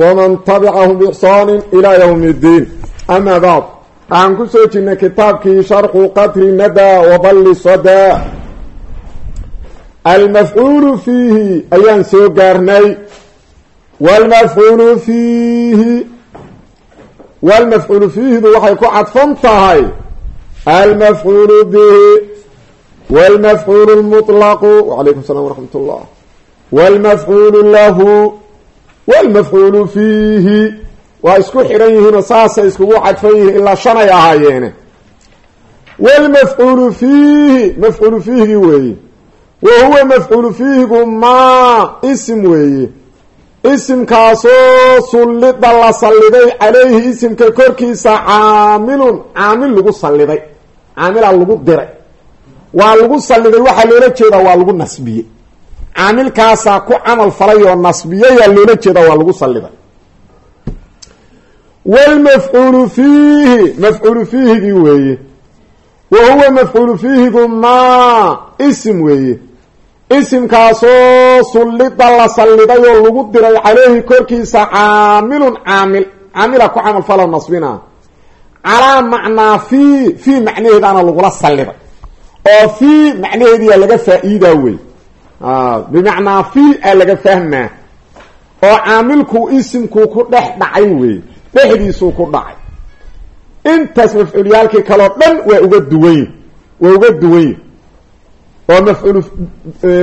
waman tabicahum biixsaani ilaa yowmi iddiin amaa bacd waxaan ku soo jirnay kitaabkii sharxu qadri nadaa waballi sadaa almafcuulu fiihi ayaan soo gaarnay wlmafcuulu fiihi wlmafcuulu fiihidu waxay ku cadfan tahay almafcuulu bihi wlmafcuulu lmuطlaqu wacalaykum salam waraxmat اllah wlmafcuulu lahu wlmafcuulu fiihi waa isku xiran yihiinoo saasay iskugu cadfan yihiin ilaa shanay ahaayeene wlmafcuulu fiihi mafcuulu fiihigi weeye. wa huwa mafcuulu fiihigu maa isim weeye. isimkaasoo sullida la salliday calayhi isimka korkiisa caamilun caamil lagu salliday caamilaa lagu diray. waa lagu salliday waxaa loola jeedaa waa lagu nasbiyey caamilkaasaa ku camal falay oo nasbiyayaa loola jeedaa waa lagu saliday wlmafcuulu fiihi mafcuulu fiihigii weeye. Wa huwa mafcuulu fiihigu maa isim weeye. Isimkaasoo sullida la saliday oo lagu diray caleyhi korkiisa caamilun caamil. Caamila ku camal falo nasbina. Calaa macnaa fii fii macnaheedaana lagula saliday oo fii macnaheediyaa laga faa-iidaa wey bimacnaa fii a laga fahmaa. Oo caamilku isimkuu ku dhex dhacay wey dhexdiisuu ku dhacay. Intaas mafcuulyaalkii kaleo dhan waa uga duwany waa uga duwany oo mafcuul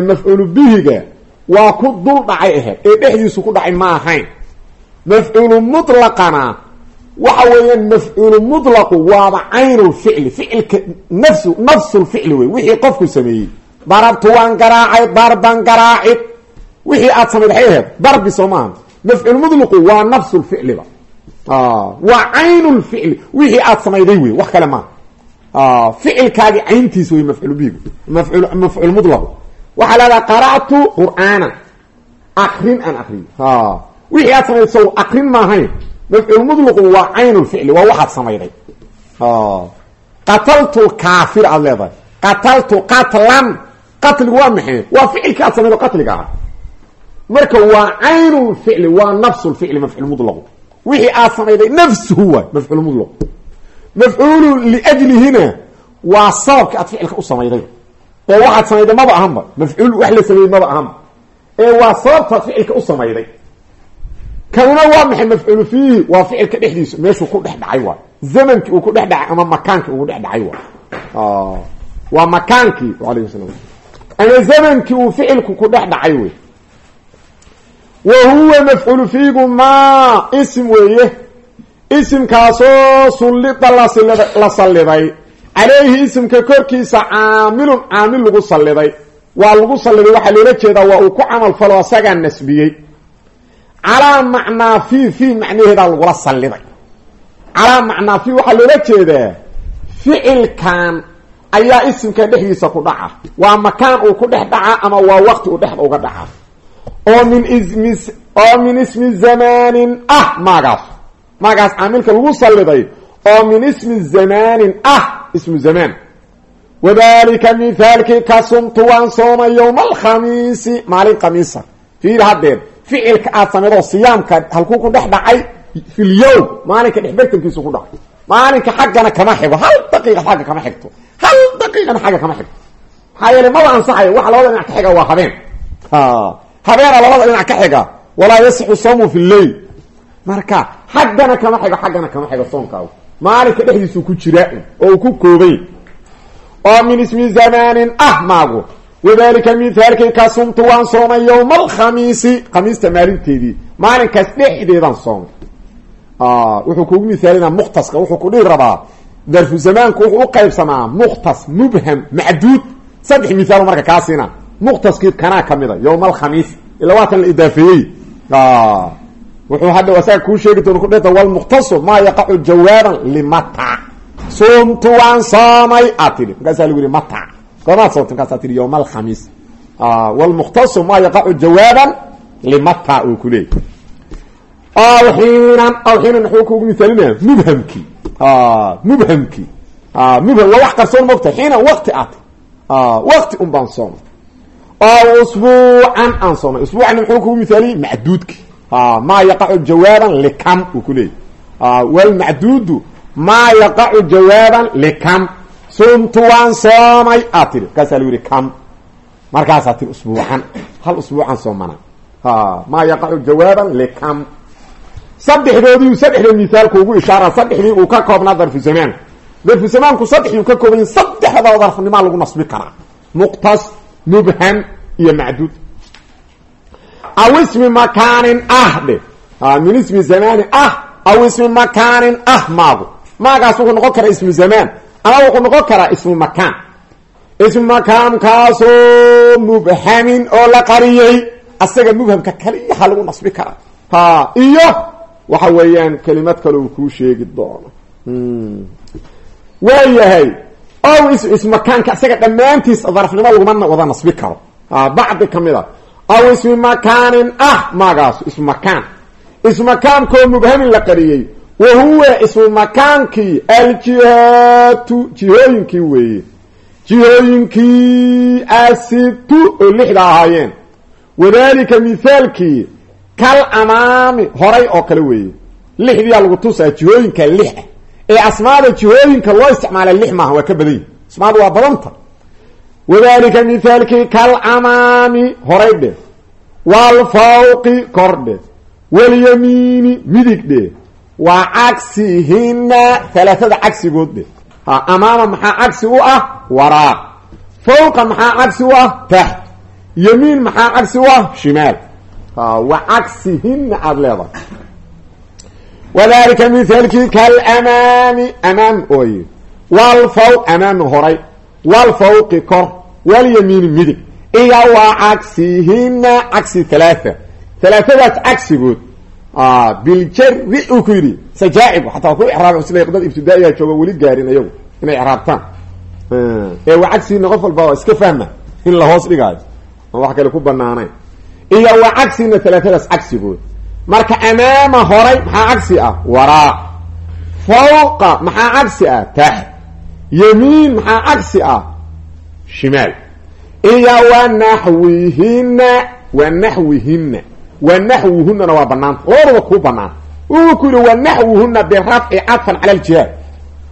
mafcuulu bihiga waa ku dul dhacay ahayd ee dhexdiisu ku dhacay ma ahayn. Mafcuulu mutlaqana waxa weeyaan mafcuulu mutlaqu waaba caynulficli ficilka nafsu nafsulficli wey wixii qofku sameeyey darabtu waan garaacay darban garaacid wixii aad samayd waxay ahayd darbi soo maaha mutlaqu waa nafsulficliba waa caynulficli wixii aad samayday wey wax kale maaha ficilkaagi cayntiis wey mafcuul bihigu mafcuul mutlaqu waxaa leedaha qara'tu qur'aana. Akrin aan akriyo wixii aad samayd sow akrin maahayn mafcuul mudlaqu waa caynulficli waa waxaad samayday qataltu lkaafir aada leedahay. Qataltu qatligu waa maxay? Waa ficilki aad samaydo qatliga ah. Marka waa caynulficli waa nafsulficli mafcuul mudlaqu wixii aad samayday nafsuhu waay mafcuul mudlaq mafcuulu liajlihina waa sababki aad ficilka u samayday ee waxaad samayday maba ahanba. Mafcuul wax la sameeyey maba ahanba. Ee waa sababtaad ficilka u samayday kanuna waa maxay mafcuulu fiihi? Waa ficilka dhexdiisa. Meeshuu ku dhex dhacay waay zamankii uu ku dhex ama zamankii uu ficilku ku dhex dhacay wey wa huwa mafcuulu fiihigu maa isim weeye. Isimkaasoo sullida la saliday caleyhi isimka korkiisa caamilun caamil lagu saliday waa lagu saliday waxaa loola jeedaa waa uu ku camal falo asagaa nasbiyey. Calaa macnaa fi fi macnaheedaa lagula saliday calaa macnaa fi waxaa loola jeedaa ficilkan ayaa isimka dhexdiisa ku dhaca. Waa makaan uu ku dhex dhaca ama waa waqti uu dhexda uga dhaca. Oo min ismi oo min ismi zamaanin ah maagaas. Maagaas caamilka lagu saliday oo min ismi zamaanin ah ismu zamaan. Wadalika mithaalkii ka sumtu waan soomay yowma alkhamiisi maalin khamiisa. Fiir haddeed ficilka aad samaydo siyaamka halkuu ku dhex dhacay filyowm maalinka dhexbartankiisu ku dhacay. Maalinka xaggana kama xigo hal daqiiqa xagga kama xigto hal daqiiqana xagga kama xigto maxaa yeele maba ansaxayo waxa labada dhinac ka xiga waa habeen. Habeena labada dhinac ka xiga walaa yasixu sawmu fi lleyl marka xaggana kama xigo xaggana kama xigo soomkaagu maalinka dhexdiisuu ku jiraa oo uu ku koobay. Oo min ismi zamaanin ah maagu. Wadalika mithaalkii ka sumtu waan soomay yowma alkhamiisi khamiista maalinteedii maalinkaas dhexdeedaan soomay. Wuxuu kugu mithaalina mukhtaska darfu zamaanku wuxuu u qaybsamaa mukhtas mubham macduud. Saddex mithaalo marka kaa siina mukhtaskii kanaa kamida yowma alkhamiis ila waa kan la idaafeeyey wuxuu hadha asaga kuu sheegi doona kudheta walmukhtasu maa yaqacu jawaaban limatac sumtu waan soomay aad tidhi. Markaasaa lagu yihi matac goomaad soomtay markaasaa tihi yowma alkhamiis walmukhtasu maa yaqacu jawaaban limatac uu ku leeyay aw xiinan aw xiinan wuxuu kugu misaalinaya mubhamkii mubhamkii mubham waa wax qarsoon mogta xiinan wakti aad. Wakti un baan soomay aw usbuucan aan soomay usbuucan muxuu kugu misaaliyey macduudki. Maa yaqacu jawaaban likam uu ku leeyay walmacduudu maa yaqacu jawaaban likam. Sumtu waan soomay aad tiri markaasaa lagu yihi kam. Markaasaa tiri usbuucan. Hal usbuucan soomana maa saddexdoodii saddexda misaalku ugu ishaara saddexdii uu ka koobnaa darfu zamaanka darfu zamaanku saddexdii ka kooban yahi saddexda darfnimaa lagu nasbi karaa. Muqtas mubham iyo macduud. Aw ismi makaanin ah dhe. Min ismi zamaani ah aw ismi makaanin ah maagu. Maagaas wuxuu noqon karaa ismu zamaan ama wuxuu noqon karaa ismu makaan. Ismu makaankaasoo mubhamin oo la qariyey asaga mubhamka kaliyaha lagu nasbi karaa. Ha iyo waxa weeyaan kelimad kale uu kuu sheegi doono. Waayahay ow ismakaanka isaga dhammaantiis darafnimo laguma wada nasbi karo. Bacdi ka mid a aw ismi makaanin ah maagaasu ismu makaan. Ismu makaankoo mubhamin la qariyey wa huwa ismu makaankii aljihaatu jihooyinkii weeye. Jihooyinkii asitu oo lixda ahaayeen. Wadalika mithaalkii kal amaami horay oo kale weeye. Lixdiyaa lagu tusaa jihooyinka lix. Ah ee asmaada jihooyinka loo isticmaala lix maaha waa ka badan yihi asmaadu waa badanta. Wadalika mithaalkii kal amaami horay dhe. Waalfawqi kor dhe. Walyamiini midig dhe. Waa cagsihina halaatada cagsigood dhe. Ha amaama maxaa cagsi u ah? Waraa. Fawqa maxaa cagsi u ah? Taxt yamiin maxaa cagsi u ah? Shimaal wa cagsihina aada leedahay wadalika mithaalkii kalamaami amaam ooye walfaw amaami horay walfawqi kor walyamiini midig iyo waa cagsihina cagsi halaaa halaatadaas cagsigood biljari uu ku yidhi sajaaib xataa ku iraab sida dad ibtidaaiya jooga weli gaarin ayagu inay iraabtaan ee waa cagsihina qof walba iska fahma in la hoos dhigaayo wax kale ku banaanayn iyo waa cagsihina halaatadaas cagsigood marka amaama horay maxaa cagsi ah? Waraa fawqa maxaa cagsi ah? Taxt yamiin maxaa cagsi ah? Shimaal. Iyo wanaxwihina wanaxwihina wanaxwuhunana waa banaanta labadaba kuu banaan uu ku yihi wanaxwuhuna birafci cadfan cala aljihaad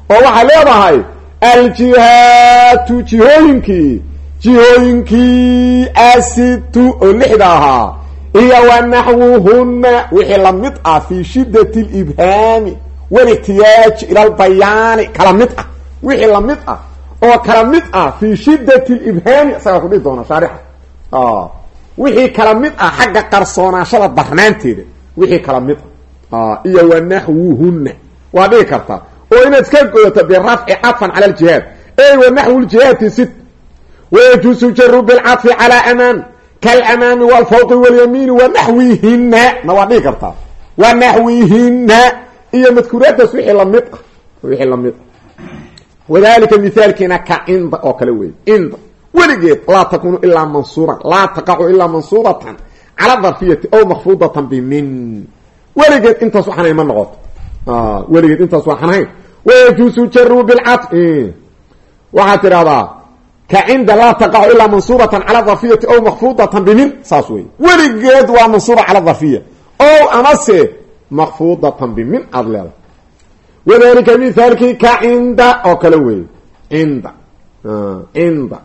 oo waxaa leedahay aljihaatu jihooyinkii jihooyinkii asitu oo lixda ahaa iyo wanaxwuhuna wixii la mid ah fi shidat libhaami walixtiyaaji ila lbayaani kala mid ah. Wixii la mid ah oo kala mid ah fi shidat libhaami isagaa ku dhihi doona shaarixa. Wixii kala mid ah xagga qarsoonaashada darnaanteeda wixii kala mid ah. Iyo wanaxwuhuna waa dhihi kartaa oo inaad iska godato birafci cadfan cala aljihaad ey sit wayajuusu jaru bilcadfi calaa amaam kalamaami walfawqi walyamiini wanaxwihina na waa dhihi kartaa wanaxwihina iyo madkuuraaddaas wixii la mid ah wixii la mid ah wadalika mithaalkiina ka cinda oo kale wey cinda weligeed laa takunu ilaa mansuuran laa taqacu ilaa mansuuratan cala darfiyati aw makfuudatan bimin weligeed intaas waxanayn ma noqoto weligeed intaas waxanayn wayajuusu jaru bilcadfi waxaad tidhahdaa ka cinda laa taqacu ilaa mansuubatan cala darfiyati aw makfuudatan bimin saas wey weligeed waa mansuuba cala darfiya o amase makfuudatan bimin aada leedahay wadalika mithaalkii ka cinda oo kale weeye cinda cinda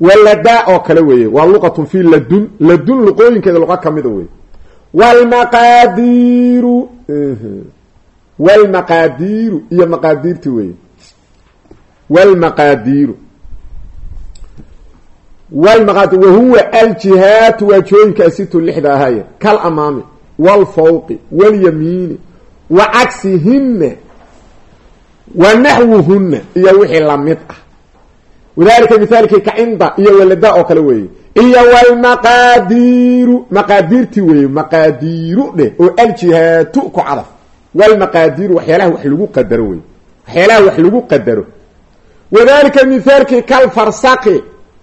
walada oo kale weeye waa luqatun fi ladun ladun luqooyinkeeda luqa kamida wey wlmaqaadiiru iyo maqaadiirti weye wlmaqaadiiru wahuwa aljihaatu waa jooyinka asitu lixda ahaaye kal amaami wlfawqi wاlyamiini wa cagsihina wa naxwuhuna iyo wixii la mid ah. Wadalika mithaalkii ka cinda iyo walada oo kale weeye. Iyo walmaqaadiiru maqaadiirtii weeye maqaadiiru dheh oo aljihaatu ku cadaf walmaqaadiiru waxyaalaha wax lagu qadaro wey waxyaalaha wax lagu qadaro. Wadalika mithaalkii kal farsaqi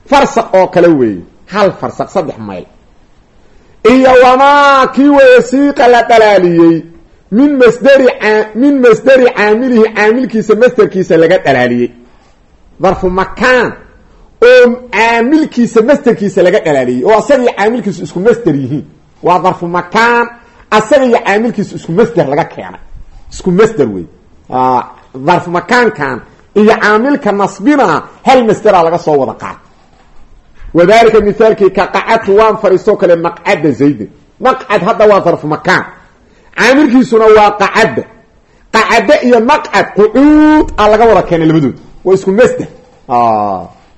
farsaq oo kale weeye hal farsaq saddex mayl. Iyo wamaa kii weeye siiqa la dhalaaliyey min masderi min masderi caamilihi caamilkiisa masderkiisa laga dhalaaliyey darfu makaan oo caamilkiisa masderkiisa laga dhalaaliyey oo asaga iyo caamilkiisu isku masder yihiin. Waa darfu makaan asaga iyo isku masder laga keenay isku masder wey darfu makaankan iyo caamilka nasbina hal masdera laga soo wada qaat wadalika mithaalkii ka qacadtu waan fariistoo kale maqcada zaydin maqcad hadda waa darfu makaan caamilkiisuna waa qacadda qacadda iyo maqcad qucuud a laga wada keenay labadood waa isku masder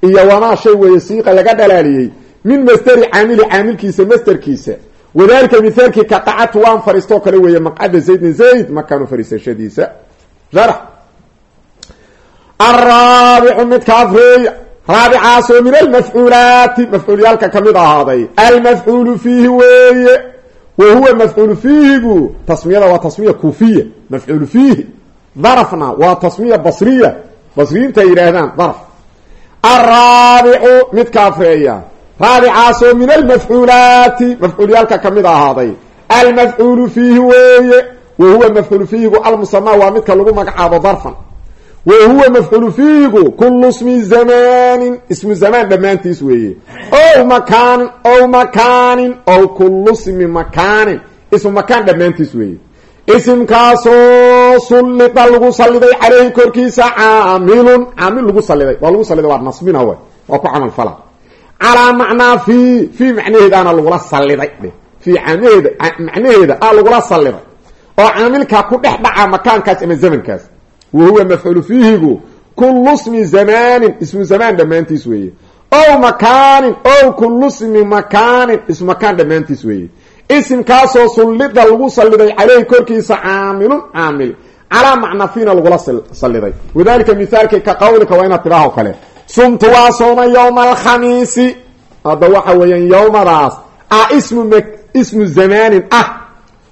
iyo wamaa shay weeye siiqa laga dhalaaliyey min masderi caamili caamilkiisa masderkiisa wadalika mithaalkii ka qacadtu waan fariistoo kale weeye maqcada zaydin zayd makaanu fariisashadiisa sharax araabicu midka afreeya raabicaasoo min almafcuulaati mafcuulyaalka ka mid ahaaday almafcuulu fiihi weeye wa huwa mafcuulu fiihigu tasmiyada waa tasmiya kuufiya mafcuulu fiihi darafna waa tasmiya basriya basriyiinta ay yidhaahdaan daraf araabicu midka afreeya raabicaasoo min almafcuulaati mafcuulyaalka ka mid ahaaday almafcuulu fiihi weeye wa huwa mafcuulu fiihigu almusamaa waa midka lagu magacaabo darfan wa huwa mafcuulu fiihigu kulu ismi zamaanin ismu zamaan dhammaantiis weeye ow makaanin ow makaanin ow kulu smi makaanin ismu makaan dhammaantiis weeye isimkaasoo sullida lagu saliday caleyhi korkiisa caamilun caamil lagu saliday waa lagu saliday waa nasbina w waa ku camal fala calaa macnaa fi fii macnaheedaana lagula saliday fii amaheeda macnaheeda a lagula saliday oo caamilkaa ku dhex dhaca makaankaas ama zamankaas wa huwa mafcuulu fiihigu kulu smi zamaanin ismu zamaan dhammaantiis weeye ow makaanin ow kulu smi makaanin ismu makaan dhammaantiis weeye isimkaasoo sullida lagu saliday caleyhi korkiisa caamilun caamil calaa macnafiina lagula saliday wadalika mithaalkii ka qawlika waa inaad tidhaaho kale sumtu waa sooma yowma alkhamiisi hadda waxa weeyaan yowmadaas a ismu ismu zamaanin ah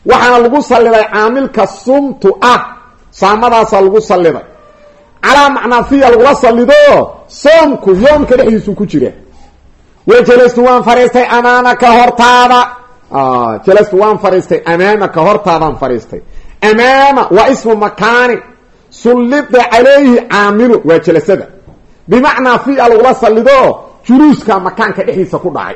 waxaana lagu saliday caamilka sumtu ah saamadaasaa lagu saliday calaa macnafiya lagula salido soomku yoomka dhexdiisu ku jira. Wajalastu waan fariistay amaamaka hortaada. Jalastu waan fariistay amaamaka hortaadaan fariistay. Amaama waa ismu makaanin sullida calayhi caamilu waa jalasada. Bimacnaa fiya lagula salido juluuska makaanka dhexdiisa ku dhacay.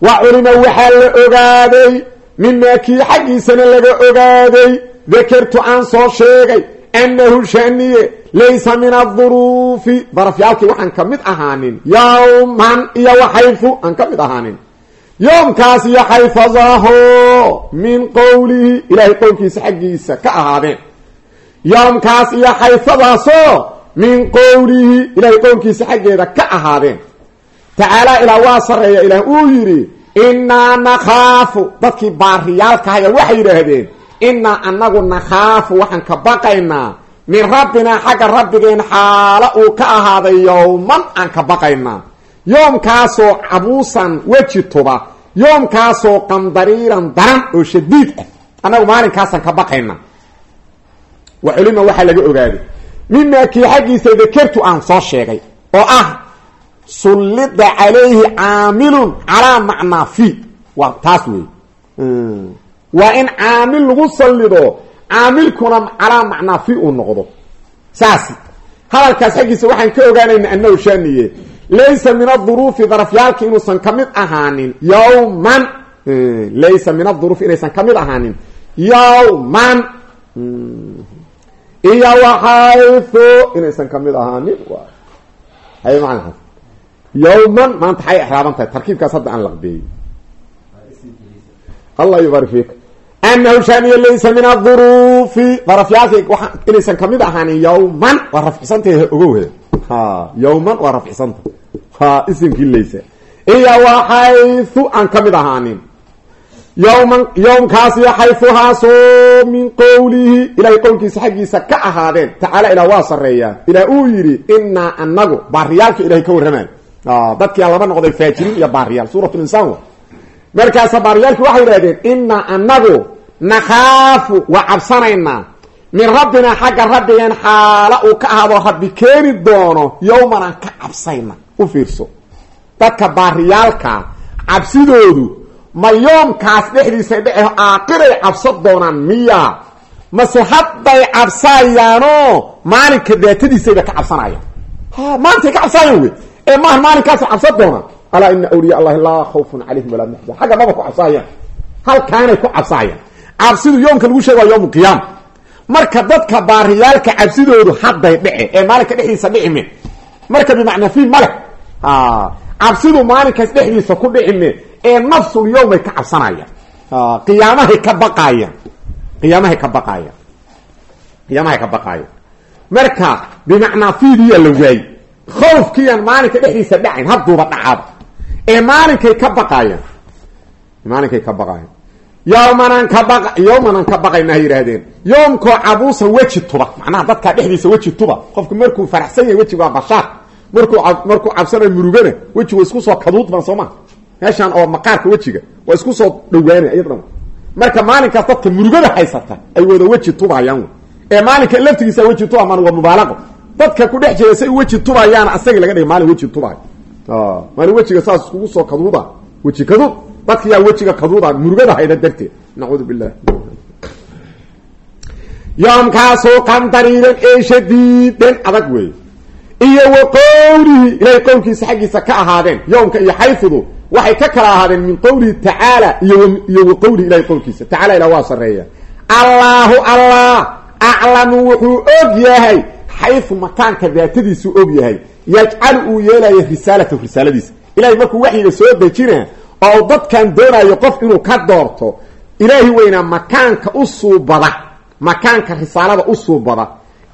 Wa culima waxaa la ogaaday mimaa kii xaggiisana laga ogaaday dakartu aan soo sheegay annahu shaniye laysa min aduruufi darafyaalkii waxaan ka mid ahaanin yowman iyo waxayfu aan ka mid ahaanin yoomkaas iyo xayfadaho min qowlihi ilaahay qowlkiisa xaggiisa ka ahaadeen yoomkaas iyo xayfadaasoo min qowlihi ilaahay qowlkiisa xaggeeda ka ahaadeen tacaalaa ilaa waa sarreeya ilaah uu yidhi innaa nakhaafu dadkii baariyaalkahaya waxay yidhaahdeen innaa anagu nakhaafu waxaan ka baqaynaa. Min rabbinaa xagga rabbigeen xaalo uu ka ahaaday yowman aan ka baqaynaa. Yoomkaasoo cabuusan weji tuba. Yoomkaasoo qandariiran daran oo shadiid ah. Annagu maalinkaasaan ka baqaynaa. Wa culima waxaa laga ogaaday mimaa kii xaggiisa dakertu aan soo sheegay oo ah sullida calayhi caamilun calaa macnaa fi waa taas wey waa in caamil lagu sallido caamilkuna calaa macnaa fi uu noqdo. Saas hadalkaas xaggiisa waxaan ka ogaanayna annahu shaaniye. Laysa min aduruufi darafyaalki inuusan ka mid ahaanin yowman laysa min aduruufi inaysan ka mid ahaanin yowman iyo waxaythu inaysan ka mid ahaanin. Hay macna yowman maanta xay exraaban tahay. Tarkiibkaas hadda aan laqbeeyey allah anahu shaniya laysa min aduruufi darafyaalki waa inaysan ka mid ahaanin yowman waa rafcisantah ogowhe ha yowman waa rafcisanta isimkii laysa iyo waxaythu aan ka mid ahaanin yowman yowmkaasiyo xayuhaasoo min qowlihi ilahay qowlkiisa xaggiisa ka ahaadeen tacaala ilah waa sareeyaa ilah uu yidhi inaa anagu baariyaalka ilahay ka warramayo dadkiia laba noqday faajiriin iyo baariyaal suurat linsaan markaasa baariyaalki waxay yidhahdeen inaa anagu nakhaafu waa cabsanaynaa. Min rabbinaa xagga rabbigeen xaala uu ka ahaado rabbi keeni doono yowmanaan ka cabsayna. U fiirso. Dadka baariyaalka cabsidoodu ma yoomkaas dhexdiisa dhece aaqiray cabsan doonaan miya. Mase hadday cabsayaanoo maalinka daatadiisayba ka cabsanayaan. Ha ka cabsaayan wey. Ee maaha maalinkaasa cabsan doonaan. Alaa ina awliya allahi laa khawfun calayhim walaa maxzan xagga maba ku cabsaayaan halkaanay ku cabsaayaan cabsidu yoomka lagu sheega waa yowm qiyaama marka dadka baariyaalka cabsidoodu hadday dhece ee maalinka dhexdiisa dhicime marka bimacnaa fi male cabsidu maalinkaas dhexdiisa ku dhicime ee nafsul yowmay ka cabsanayaan. Qiyaamahay ka baqaayaan. Qiyaamahay ka baqaayaan. Qiyaamahay ka baqaayaan. Marka bimacnaa fiidiyaa la waayey khawfkiiyan maalinka dhexdiisa dhacayn hadduuba dhacaaba. Ee maalinkay ka baqaayaan. Maalinkay ka baqaayaan yowmanaan ka ba yowmanaan ka baqayna ha yidhaahdeen yoomkoo cabuusan weji tuba. Macnaha dadkaa dhexdiisa weji tuba. Qofku markuu faraxsan yahay wejiga waa bashaar. Markuu markuu cabsanayo murugana wejigu isku soo kaduudban soo maa meeshaan oo maqaarka wejiga waa isku soo dhawaana iyadana marka maalinkaas dadka murugada haysata ay wada weji tubayaan ee maalinka laftigiisa weji tuba man waa mubaalaqo dadka ku dhex jira say weji tubayaana asaga laga dhigay maalin weji tubayo maalin wejiga saas iskugu soo kaduuda weji kaduud dadka yaa wejiga kaduuda murugada hayda darteed nacuudu billah yoomkaasoo qandariidan ee shadiidan adag wey iyo wa qowlihi ilahay qowlkiisa xaggiisa ka ahaadeen yowmka iyo xayfudu waxay ka kala ahaadeen min qowlihi tacaala iyo wa qowlihi ilahay qowlkiisa tacala ilah waa sareeya allaahu allah aclamu wuxuu og yahay xayfu makaanka daatadiisu og yahay. Yajcalu uu yeelayo risaalatahu risaaladiisa. Ilahay markuu waxyiga soo dejina oo dadkan doonayo qof inuu ka doorto ilaahi weynaa makaanka u suubada makaanka risaalada u suubada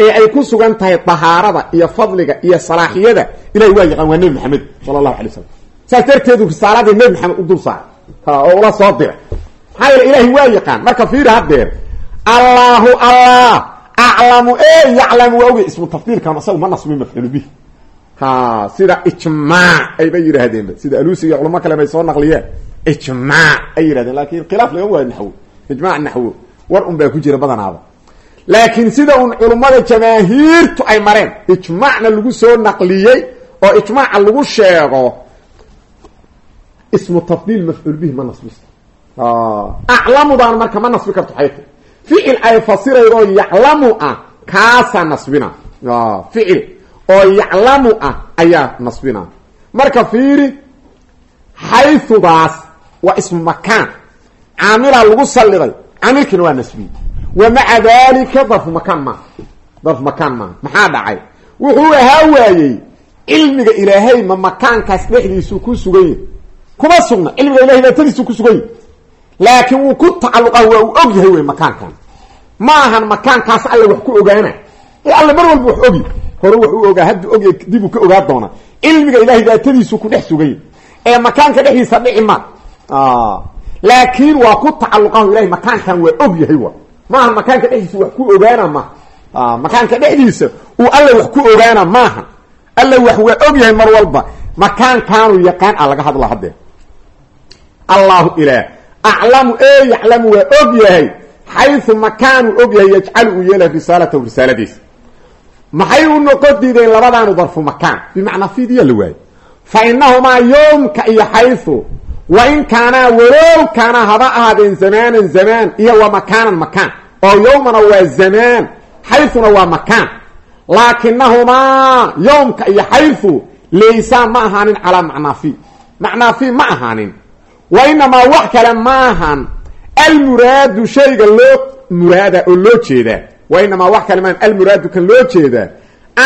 ee ay ku sugan tahay dahaarada iyo fadliga iyo salaaxiyada ilahay waa yaqaan waa nebi maxamed sala allahu alay slam saas darteedu risaaladii nebi maxamed u dul saaray. Oo ula soo diray maxaa yeele ilaahay waa yaqaan marka fiiri haddeer allaahu allah aclamu e yaclamu waa ogay ismu tafdiilkan asagu ma nasbi mafcuulu bih ha sida ijmaac ayba yidhaahdeenba sida alusi iyo culamo kale bay soo naqliyeen. Ijmaac ay yidhahdeen laakiin khilaaf laga waayo naxwo ijmac naxwo war un baa ku jira badanaaba. Laakiin sida un culummada jamaahiirtu ay mareen ijmaacna lagu soo naqliyey oo ijmaaca lagu sheego ismu tafdiil mafcuul bihi ma nasbisto aclamudaan marka ma nasbi karto xayta ficil ay fasiraydoo yaclamu ah kaasaa nasbina. Ficil oo yaclamu ah ayaa nasbina. Marka fiiri xayudaas waa ismu makaan. Caamilaa lagu saliday caamilkiina waa nasbiye wa maca dalika darfu makaan maaha darfu makaan maaha maxaa dhacay? Wuxuu ahaa waayey cilmiga ilaahay ma makaankaas dhexdiisuu ku sugan yahy kuma sugna cilmiga ilahay daatadiisuu ku sugan yahy laakiin wuu ku tacalluqa waa uu og yahay wey makaankan. Ma ahan makaankaas alle wax ku ogaana ee alle mar walba wax ogi hore wax u ogaa hadda ogya dib uu ka ogaa doona. Cilmiga ilahay daatadiisuu ku dhex suganya ee makaanka dhexdiisa dhici ma. Laakiin waa ku tacalluqaho ilahay makaankan waa og yahay wa. Maaha makaanka dhexdiisa wax ku ogaana maha makaanka dhexdiisa uu alle wax ku ogaana maaha. Alle wax waa og yahay mar walba. Makaankaanu yaqaan a laga hadla haddee. Allahu ilaah. Aclamu e yaclamu waa og yahay. Xayu makaanu og yahay yajcalu uu yeelay risaalatahu risaaladiisa maxay u noqon diideen labadaanu darfu makaan? Bimacnaa fidiya la waayo fa inahumaa yoomka iyo xayu wa in kaanaa walow kaanaa haba ahaadeen zamaanan zamaan iyo wa makaanan makaan. Oo yowmana waa zamaan xayuna waa makaan. Laakinahumaa yowmka iyo xayu laysaa ma ahaanin calaa macnaa fi macnaa fi ma ahaanin. Wa inamaa wax kale ma ahan. Almuraadu shayga loo muraada oo loo jeedaa inamaa wax kale maan almuraadu kan loo jeedaa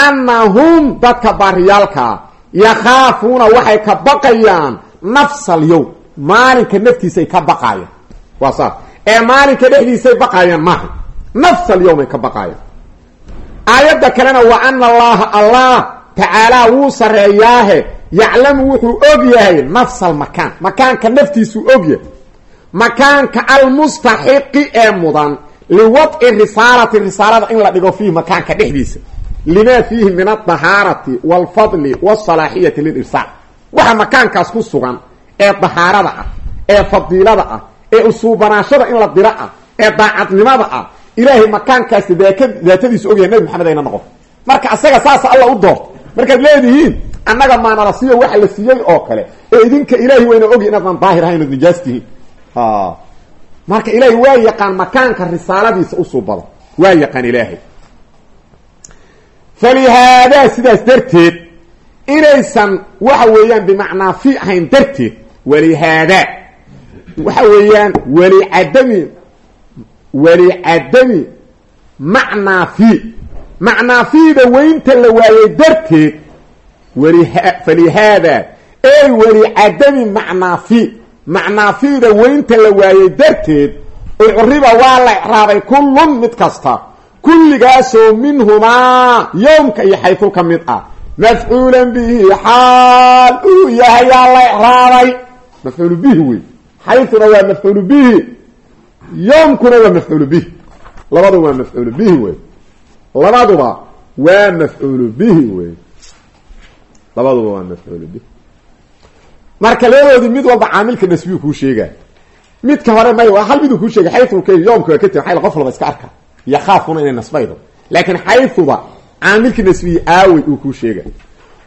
annahum dadka baariyaalkaa yakhaafuuna waxay ka baqayaan nafsa alyowm maalinka naftiisay ka baqaayaan waa saas ee maalinka dhexdiisay baqaayaan maaha nafsa alyowmay ka baqaayaan aayadda kalena wa ana allaha allah tacaalaa wuu sareeyaahe yaclamu wuxuu og yahay nafsa almakaan makaanka naftiisuu og yahay makaanka almustaxiqi ee mudan liwadci risaalati risaalada in la dhigo fiihi makaanka dhexdiisa limaa fiihi min adahaarati walfadli wsalaaxiyati lilirsaal waxa makaankaas ku sugan ee dahaarada ah ee fadiilada ah ee usuubanaashada in la diro ah ee daacadnimada ah ilaahay makaankaasi daatadiisa ogyahay nabi maxamed ayna noqon marka asaga saasa alla u doorto markaad leedihiin annaga maanala siiyo waxa la siiyey oo kale ee idinka ilaahay wayna ogy inaadaan daahir ahayn ood marka ilaahay waa yaqaan makaanka risaaladiisa usuubada waa yaqaan ilaahay. Falihaadaa sidaas darteed inaysan waxa weeyaan bimacnaa fi ahayn darteed walihaadaa waxa weeyaan walicadami walicadami macnaa fi. Macnaa fiida weynta la waayey darteed waliha falihaada ey walicadami macnaa fi macnaa fiida weynta la waayey darteed ucriba waa la icraabay kullun mid kasta. Kulligaasoo minhumaa yowmka iyo xayfu ka mid ah. Mafcuulan bihi xaal uu yahayaa la icraabay mafcuulu bihi wey xayuna waa mafcuulu bihi. Yoomkuna waa mafcuulu bihi. Labaduba waa mafcuulu bihi wey labaduba waa mafcuulu bihi wey labaduba waa mafcuulu bihi marka labadoodii mid walba caamilka nasbiyu kuu sheegaa. Midka hore may hal miduu kuu sheegay xayuka yoomka waa ka tegi xayl qof walba iska arka yakhaafuna inay nasbaydo. Laakiin xayuba caamilka nasbiyi aawey uu kuu sheega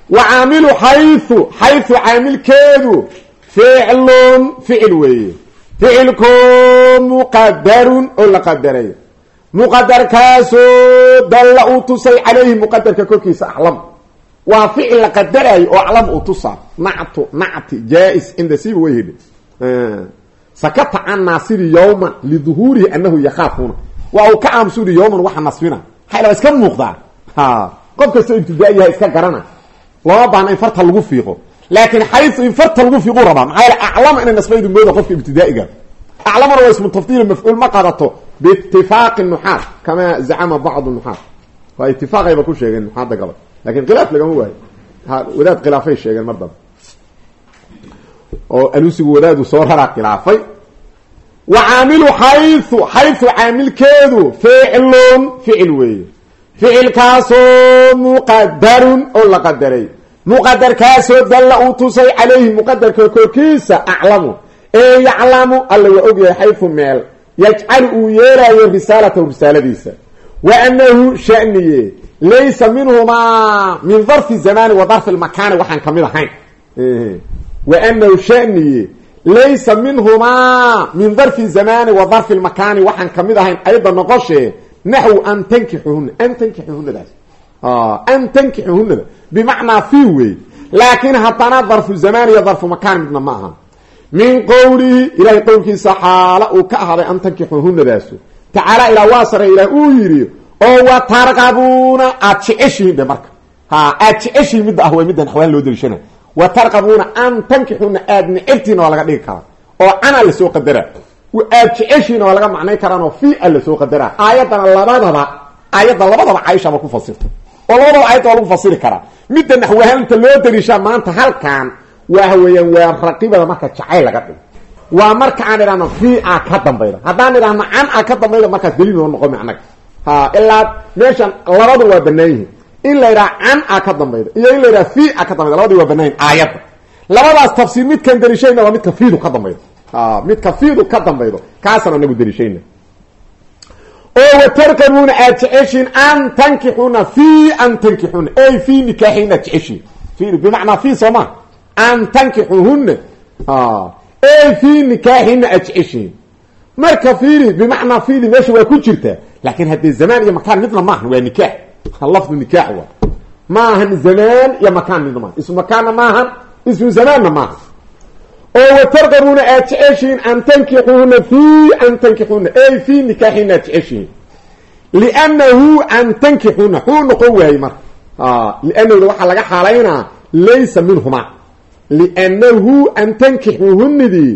wa caamilu xayu xayu caamilkeedu ficlun ficil weeye. Ficilko muqadarun oo la qadaray muqadarkaasoo dalla uu tusay calayhi muqadarka korkiisa aclam waa ficil la qadarayo oo aclam uu tusaa nactu nacti jaa-is cinda siba way hedhi sakata can naasiri yowman liduhuurihi anahu yakhaafuna waa uu ka aamusuri yowman waxa nasbina xayla iska muuqdaa qof kastoo ibtidaa yahay iska garana. Looma baahna in farta lagu fiiqo. Laakiin xayu in farta lagu fiiqu rabaa maxaa yaele aclama inay nasbaydu mooda qofka ibtidaa'iga. Aclamana waa ismu tafdiil mafcuul ma qadato biitifaaqi nuxaat kama zacama bacdu nuxaat waa itifaaqayba ku sheegeen nuxaada gabad laakiin khilaaf lagama waayo. Wadaad khilaafay sheegeen mar dambe. Oo alusigu wadaadu soo raraa khilaafay. Wa caamilu xayu xayu caamilkeedu ficlun ficil weeye. Ficilkaasoo muqadarun oo la qadaray. Muqadarkaasoo dalla uu tusay calayhi muqadarka korkiisa aclamu. Ee yaclamu alla waa ogyahay xayu meel. Yajcalu uu yeelaayo risaalatahu risaaladiisa. Wa anahu shaniye laysa minhumaa min darfi zamani wa darfi lmakaani waxaan ka mid ahayn wa anahu shaniye laysa minhumaa min darfi zamani wa darfi lmakaani waxaan ka mid ahayn ayadda noqoshee naxw an tankixuhuna an tankixuhunadaas an tankixuhunada bimacnaa fi wey laakiin haddana darfu zamaan iyo darfu makaan midna ma aha min qowlihi ilahay qowlkiisa xaala uu ka ahaaday an tankixuhunadaasu tacaala ilaa waa oo wa tarqabuuna aad jeceshihiin dhe marka. Aad jeceshihiin midda ah way middan xawaan loo deliishana wa tarqabuuna an tankixuna aad necebtiina waa laga dhigi karaa. Oo cana la soo qadara. Aad jeceshiina waa laga macnay karaanoo fi a la soo qadaraa aayaddana labadaba aayadda labadaba caaishaba ku fasirta oo labadaba aayadda waa lagu fasiri karaa. Midda naxwahaanta loo dariishaa maanta halkan waxa weeyaan waa raqibada marka jacayl laga dhigo. Waa marka aan idhahno fi a ka dambayda. Haddaan idhahno can a ka dambayda markaas daliil noo noqo ilaa meeshan labadu waa banaan yihiin. In la yidhaha can a ka dambayda iyo in la yidhaha fi a ka dambayda labadii waa banaan yihiin labadaas tafsiir midkan dariishayna waa midka fiidu ka dambaydo. Midka fiidu ka dambaydo kaasaan anagu dariishayna oo watarkabuuna aad jeceshiin an tankixuna fi an tankixuna ey fi nikaaxina ad jeceshiin bimacnaa fi soo ma? An tankixuhuna ey fi nikaaxina aad jeceshiin marka fiiri bimacnaa fiili meesha waa ku jirtaa laakin haddee zamaan iyo makaan midna maahan waa nikaax. Lafdu nikaax waa. Maahan zamaan iyo makaan midna maahan ismu makaanna maahan ismu zamaanna maahan oo watarqabuuna aad an tankixuuna fi an tankixuuna ey fi nikaaxina aad jeceshihiin. An tankixuuna xuu noqon waayey marka. Liannahuda waxaa laga xaalaynaa laysa minhumaa. Liannahu an tankixuuhunidii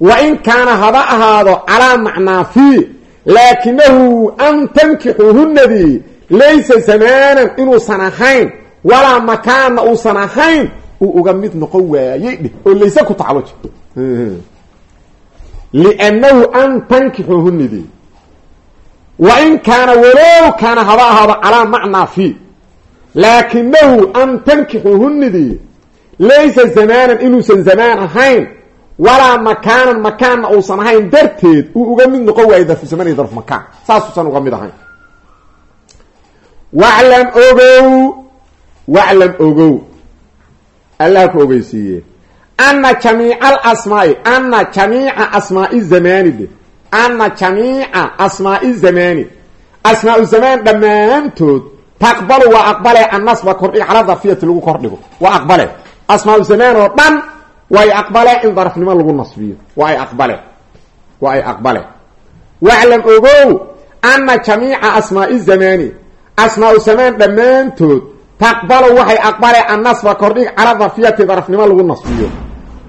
wa in kaana haba ahaado calaa macnaa fi laakinahu an tankixuuhunadii laysa zamaanan inuusan ahayn walaa makaanna uusan ahayn uu uga mid noqon waayey dheh oo layse ku tacaluji liannahu an tankixuuhunidii wa in kaana walow kaana haba ahaado calaa macnaa fi laakinahu an tankixuuhunidii laysa zamaanan inuusan zamaan ahayn walaa makaanan makaanna uusan ahayn darteed uu uga mid noqon waayo darfu zamaan iyo darfu makaan. Saasuusan uga mid ahayn. Waclam ogow waclam ogow. Allah ku ogeysiiye ana jamiica alasmaai ana jamiica asmaai zamaani de ana jamiica asmaai zamaani. Asmaau zamaan dhammaantood taqbalu waa aqbale annasba kordhig cala darfiyati lagu kordhigo. Waa aqbale. Asmaau zamaan oo dhan way aqbale in darafnimo lagu nasbiyo. Waa ay aqbale. Waa ay aqbale. Waclam ogow ana jamiica asmaai zamaani. Asmaau zamaan dhammaantood taqbalu waxay aqbale annasba kordhig cala darfiyati darafnimo lagu nasbiyo.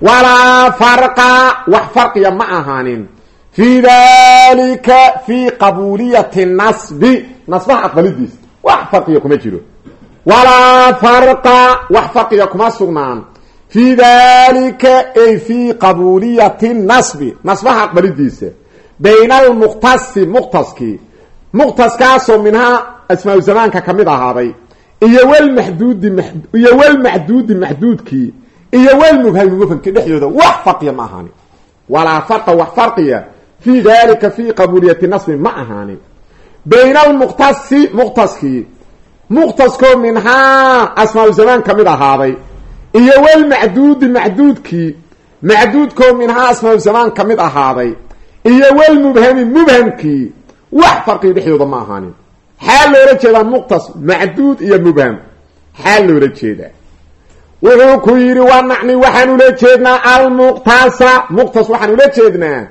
Walaa farqa wax farqiya ma ahaanin. Fii dalika fii qabuuliyati nasbi. Nasbaha aqbalidiisa wax farqiya kuma jiro. Walaa farqa wax farqiya kuma sugnaan fii dalika ay fii qabuuliyati nasbi nasbaha aqbalidiisa bayna almuqtasi muqtaskii muqtaskaasoo minhaa asmaau zamaanka ka mid ahaaday iyo wlmaxduudi iyo wlmaxduudi maxduudkii iyo wlmubhami mufhamkii dhexdooda wax farqiya ma ahaanin walaa farqa wax farqiya fii dalika fii qabuuliyati nasbi ma ahaanin bayna almuqtasi muqtaskii muqtaskoo minhaa asmaau zamaan ka mid ahaaday iyo wlmacduudi macduudkii macduudkoo minhaa asmaau zamaan ka mid ahaaday iyo wlmubhami mubhamkii wax farqiya dhexdooda ma ahaanin. Xaal loola jeedaa muqtas macduud iyo mubham. Xaal loola jeedaa. Wuxuu ku yidhi waa nacni waxaan ula jeednaa almuqtasa. Muqtas waxaan ula jeednaa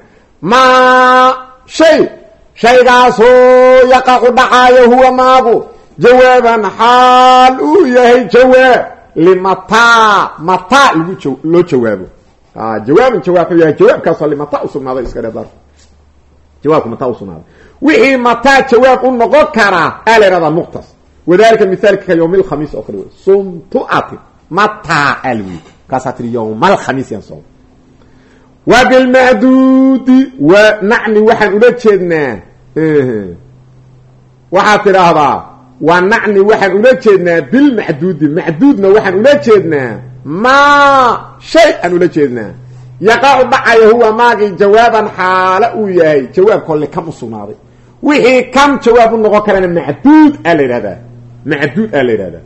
maa shay shaygaasoo yaqacu dhacaayo huwa maagu. Jawaaban xaal uu yahay jawaab limataa mataa lagu loo jawaabo jawaaban jawaab yahay jawaabkaasoo limataa usugnaaday iska dhe dar. Jawaabku mataa usugnaaday wixii mataa jawaab u noqon karaa aa la muqtas. Wadalika mithaalka ka yawm lkhamiis oo kale wey sumtu ati mataa alwi kaasaa tiri yawma alkhamiis yaan soom wa bilmacduudi wa nacni waxaan ula jeednaa waxaad tidhaahdaa waa nacni waxaan ula jeednaa bilmacduudi macduudna waxaan ula jeednaa maa shay aan ula jeednaa. Yaqacu dhacayo huwa maagii jawaaban xaala uu yahay. Jawaabkoo likam u sugnaaday. Wixii kam jawaab u noqon karana macduud aa la yidhahdaa. Macduud aa la yidhahdaa.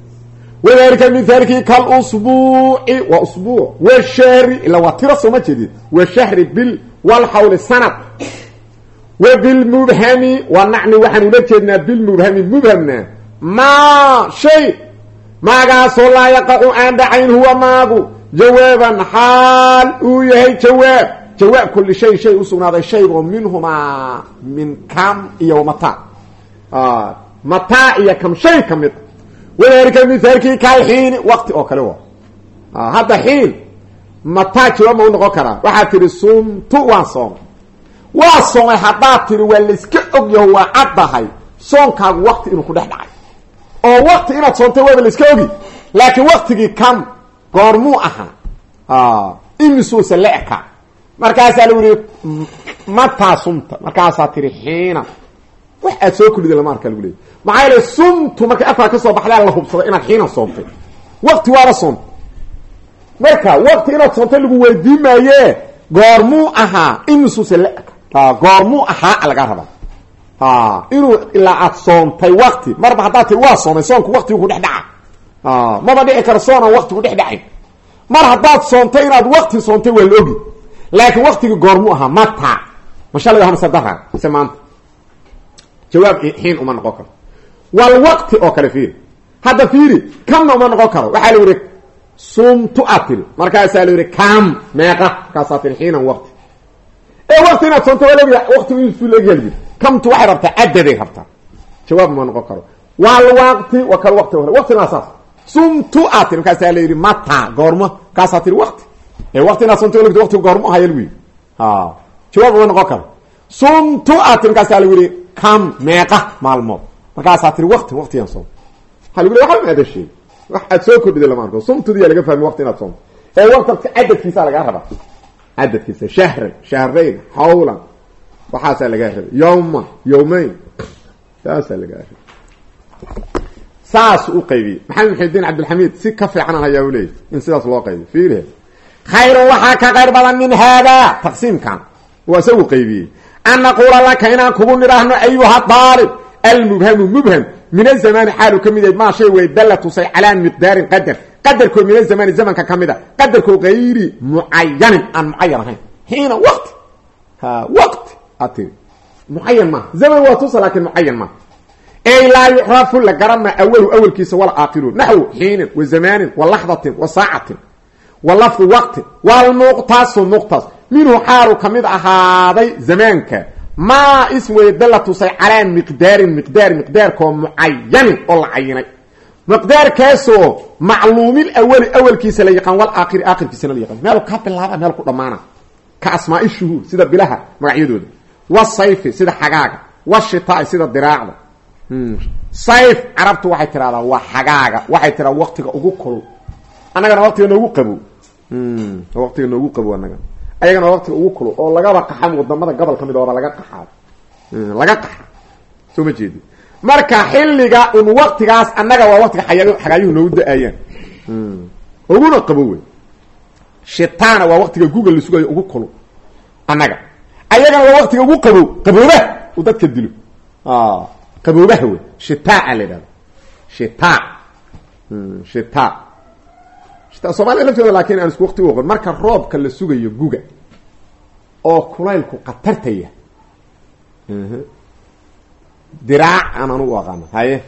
Wadalika mithaalkii kalusbuuci waa usbuuc washahri ila waa tiro sooma jeedid washahri bil walxawli sanad. Wa bilmubhami waa nacni waxaan ula jeednaa bilmubhami mubhamna maa shay. Maagaasoo laa yaqacu aan dhacayn huwa maagu. Jawaaban xaal uu yahay jawaab. Jawaab kulli shay shay usugnaaday shaygoo minhumaa min kam iyo mataa. Mataa iyo kam shay ka mid. Wadalika mithaalkii kalxiini waqti oo kale wa hadda xiin mataa jawaab ma u noqon karaa. Waxaad tihi sumtu waan soomay. Waa soomay haddaad tihi waa layska ogyaho waa caddahay. Soonkaagu waqti inuu ku dhex dhacay oo waqti inaad soontay waaba layska ogi. Laakiin waqtigii kam goormuu ahaa. Imisuusa la eka. Markaasaa lagu yihi mataa sumta markaasaa tihi xiina. Wax aad soo kulida lama arkaa lagu leeyay maxaa yeele sumtu markay afkaa ka soo baxdaa la hubsaday inaad xiinan soontay. Waqti waala soontay. Marka waqti inaad soontay lagu weydiin maaye goormuu ahaa. Imisuusa la eka. Goormuu ahaa lagaa rabaa inuu ilaa aad soontay waqti. Marba haddaad tii waa soomay soonku waqtigu ku dhex dhaca maba dhici karo soonaan waqtigu dhex dhacayn mar haddaad soontay inaad waqti soontay waa la ogi. Laakiin waqtigii goormuu ahaa mata mashalay hamse dara mise maanta. Jawaab xiin uma noqon karo. Wal waqti oo kale fiiri. Hadda fiiri kamna uma noqon karo. Waxaa la yihi sumtu aad tiri markaasaa la yihi kam meeqa. Markaasaa tiri xiinan waqti. Ee waqti inaad waa laogi waqtigu insu laegyalyi kamtu waxay rabtaa cadaday rabtaa. Jawaab uma noqon karo. Wal waqti waa kal waqti waqtina saas. Sumtu aad tiri markaasaa la yidhi mata goormo kaasaa tiri waqti. Ee waqti inaad soomtay lagti waqtigu goormo ahaya lagu yidhi jawaab uma noqon karo. Sumtu aad tiri markaasaa lagu yihi kam meeqa maalmood. Markaasaa tiri waqti waqtigaan soom waxaa lagu leey waxa maada sheeg wax aad soo kordhida lama arko. Sumtudiyaa laga fahmi waqti inaad soomto ee waqti cadadkiisaa lagaa rabaa. Cadadkiisa shahran shahrayn xawlan waxaasaa lagaa rabay yawma yawmayn. Saasaa lagaa rabay saas u qaybiyey. Maxamed muxidiin cabdilxamiid si ka fiicanan ayaa u leeyahy in sidaas loo qaybiy fiirihe. Khayrun waxaa ka qayr badan min haadaa taqsiimkan waa isagu qaybiyey. An naquula laka inaan kugu nidhaahno ayuha daalib almubhamu mubham. Min azamaani xaalu ka mid yahay maa shay wey dalla tusay calaa miqdaarin qadar. Qadarkoo min azamaani zamanka ka mid a. Qadarkoo gayri mucayanin aan mucayan ahayn. Xiina waqti ha waqti aad tiri mucayan maaha zaman waa tusa laakiin mucayan maaha ey laa yucrafu la garama awalu awalkiisa wala aakiru naxwu xiinin wa zamaanin wa laxdatin wa saacatin wa lafdu waqtin. Walmuqtasu muqtas minhu xaalu ka mid ahaaday zamaanka. Maa ism wey dalla tusay calaa miqdaarin miqdaar miqdaarkoo mucayanin oo la cayinay miqdaarkaasoo macluumil awali awalkiisa la yaqaan wal aakhiri aakhirkiisana la yaqaan. Meel ka bilaaba meel ku dhammaana. Sida bilaha magacyadooda wasayfi sida xagaaga. Washitaai sida diraacda. Sayf carabtu waxay tiraahdaa waa xagaaga. Waxay tiraa waqtiga ugu kulul. Annagana waqtiga noogu qabow. Waqtiga noogu qabow annagana ayagana waqtiga ugu kulul oo lagaba qaxa waddamada gobol ka mid ooba laga qaxaa. Laga qaxa soo ma jeedi. Marka xilliga un waqtigaas annaga waa waqtiga xayaa xagaayuhu noogu da'ayaan. Uguna qabow wey. Shitaana waa waqtiga google la sugayo ugu kulul. Annaga ayagana waqtiga ugu qabow qabooba uu dadka dilo. Qaboobaha wey shitaa la yidhahda shitaa shitaa shita soomaalida laftooda laakiin aan isku waqti u oqon. Marka roobka la sugayo guga oo kulaylku qatartaya diraac aan anu u haye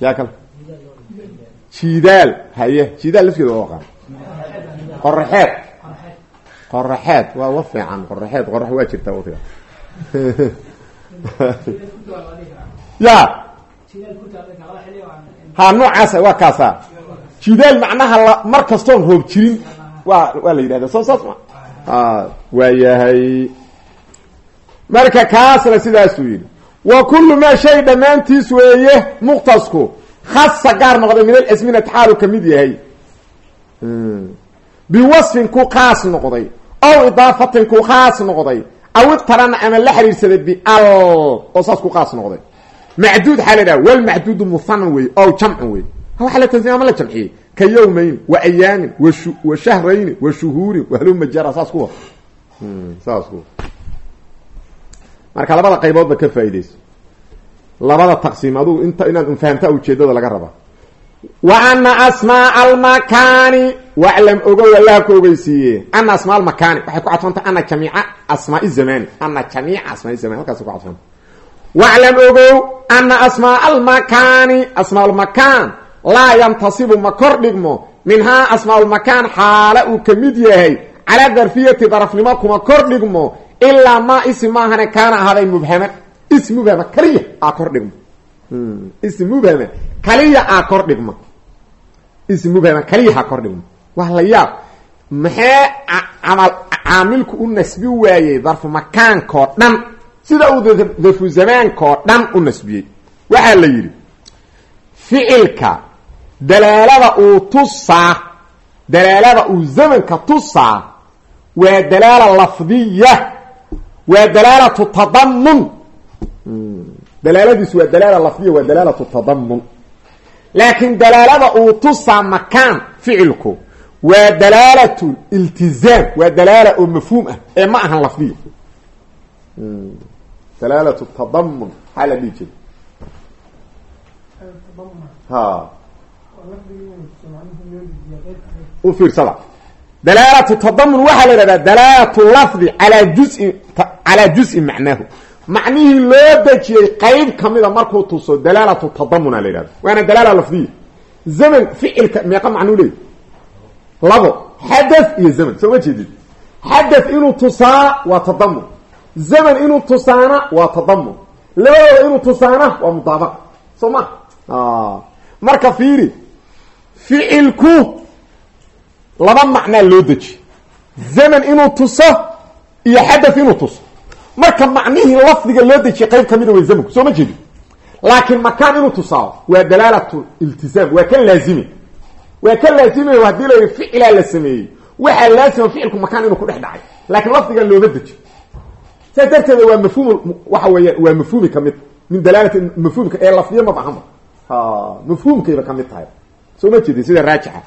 yaa kale jidaal haye jidaal lafteeda u aqaano. Qoraxeed qoraxeed waa wa fiican qoraxeed qorax waa jirtaa waqtiga ya ha noocaas waa kaasa jidaal macnaha la mar kastoon roob jirin waa waa la yidhahda soo saas ma waa yahay. Marka kaasna sidaasuu yidhi. Wa kullu maa shay dhammaantiis weeye muqtasku khasa gaar noqday min alasminati xaalu ka mid yahay. Biwasfin ku khaas noqday ow idaafatin ku khaas noqday aw iqtarana ama la xiriirsaday bial oo saas ku khaas noqday. Macduud xaa la dhaha walmacduudu muhanan wey ow jamcun wey waxa la tansiya ama la jamciyey? Ka yawmayn wa ayaamin wa shahrayni wa shuhuurin saas kuwa marka labada qayboodba ka faaideyso labada taqsiim adugu inta inaad unfahamtaa ujeedada laga rabaa wa ana asmaa almakaani waclam ogow allah ku ogeysiiye ana asmaa almakaani waxay ku cadfanta ana jamiica asmaai zamani. Ana jamiica asmaai zamani halkaas ku cadfanta waclam ogow ana asmaa almakaani asmaa lmakaan laa yantasibu ma kor dhigmo. Minhaa asmaa lmakaan xaala uu ka mid yahay calaa darfiyati darafnimo kuma kor dhigmo ilaa maa ism maahane kaana ahaaday mubhama ism mubhama kaliya aa kor dhigmo ism mubhama kaliya aa kor dhigmo ism mubhama kaliya ha kor dhigmo waa la yaab maxee camal caamilku u nasbi waayey darfu makaankoo dhan sida uu darfu zamaankoo dhan u nasbiyey. Waxaa la yidhi ficilka dalaalada uu tusaa dalaalada uu zamanka tusaa waa dalaala lafdiya waa dalaalatu tadamun dalaaladiisu waa dalaala lafdiya waa dalaalatu tadamun laakiin dalaalada uu tusaa makaan ficilku waa dalaalatu iltizaam waa dalaala oo mafhuum ah ee ma ahan lafdiya dalaalatu tadamun maxaa la dhihi jira ha. U fiirsada. Dalaalatu tadamun waxaa la yidhahdaa dalaalatu lafdi alaa jusin calaa juzin macnaahu macnihii loo dejiyey qeyb kamida markuu tuso dalaalatu tadamuna la yidhahda waana dalaala lafdiya zaman ficilka meeqa macnuu leey. Labo xadath iyo zaman. Soo ma jeedid xadath inuu tusaa waa tadamun zaman inuu tusaana waa tadamun labadooda inuu tusaana waa mudaabaqa soo ma? Marka fiiri ficilku laba macnaa loo deji zaman inuu tuso iyo xadath inuu tuso marka macnihii lafdiga loo dejiyay qayb kamida way zamanku soo ma jeedi laakiin makaan inuu tusaao waa dalaalatu iltizaam waa ka laazime. Waa ka laazimay haddii la ficilaa la sameeyey waxaa laazima ficilku makaan inuu ku dhex dhacay. Laakiin lafdigan looma deji saas darteeda waa mafhuum waxa weeyaan waa mafhuumi ka mid min dalaalati mafhuumka ee lafdiya ma bahama mafhuumkayba ka mid tahay. Soo ma jeedin sida raajixa.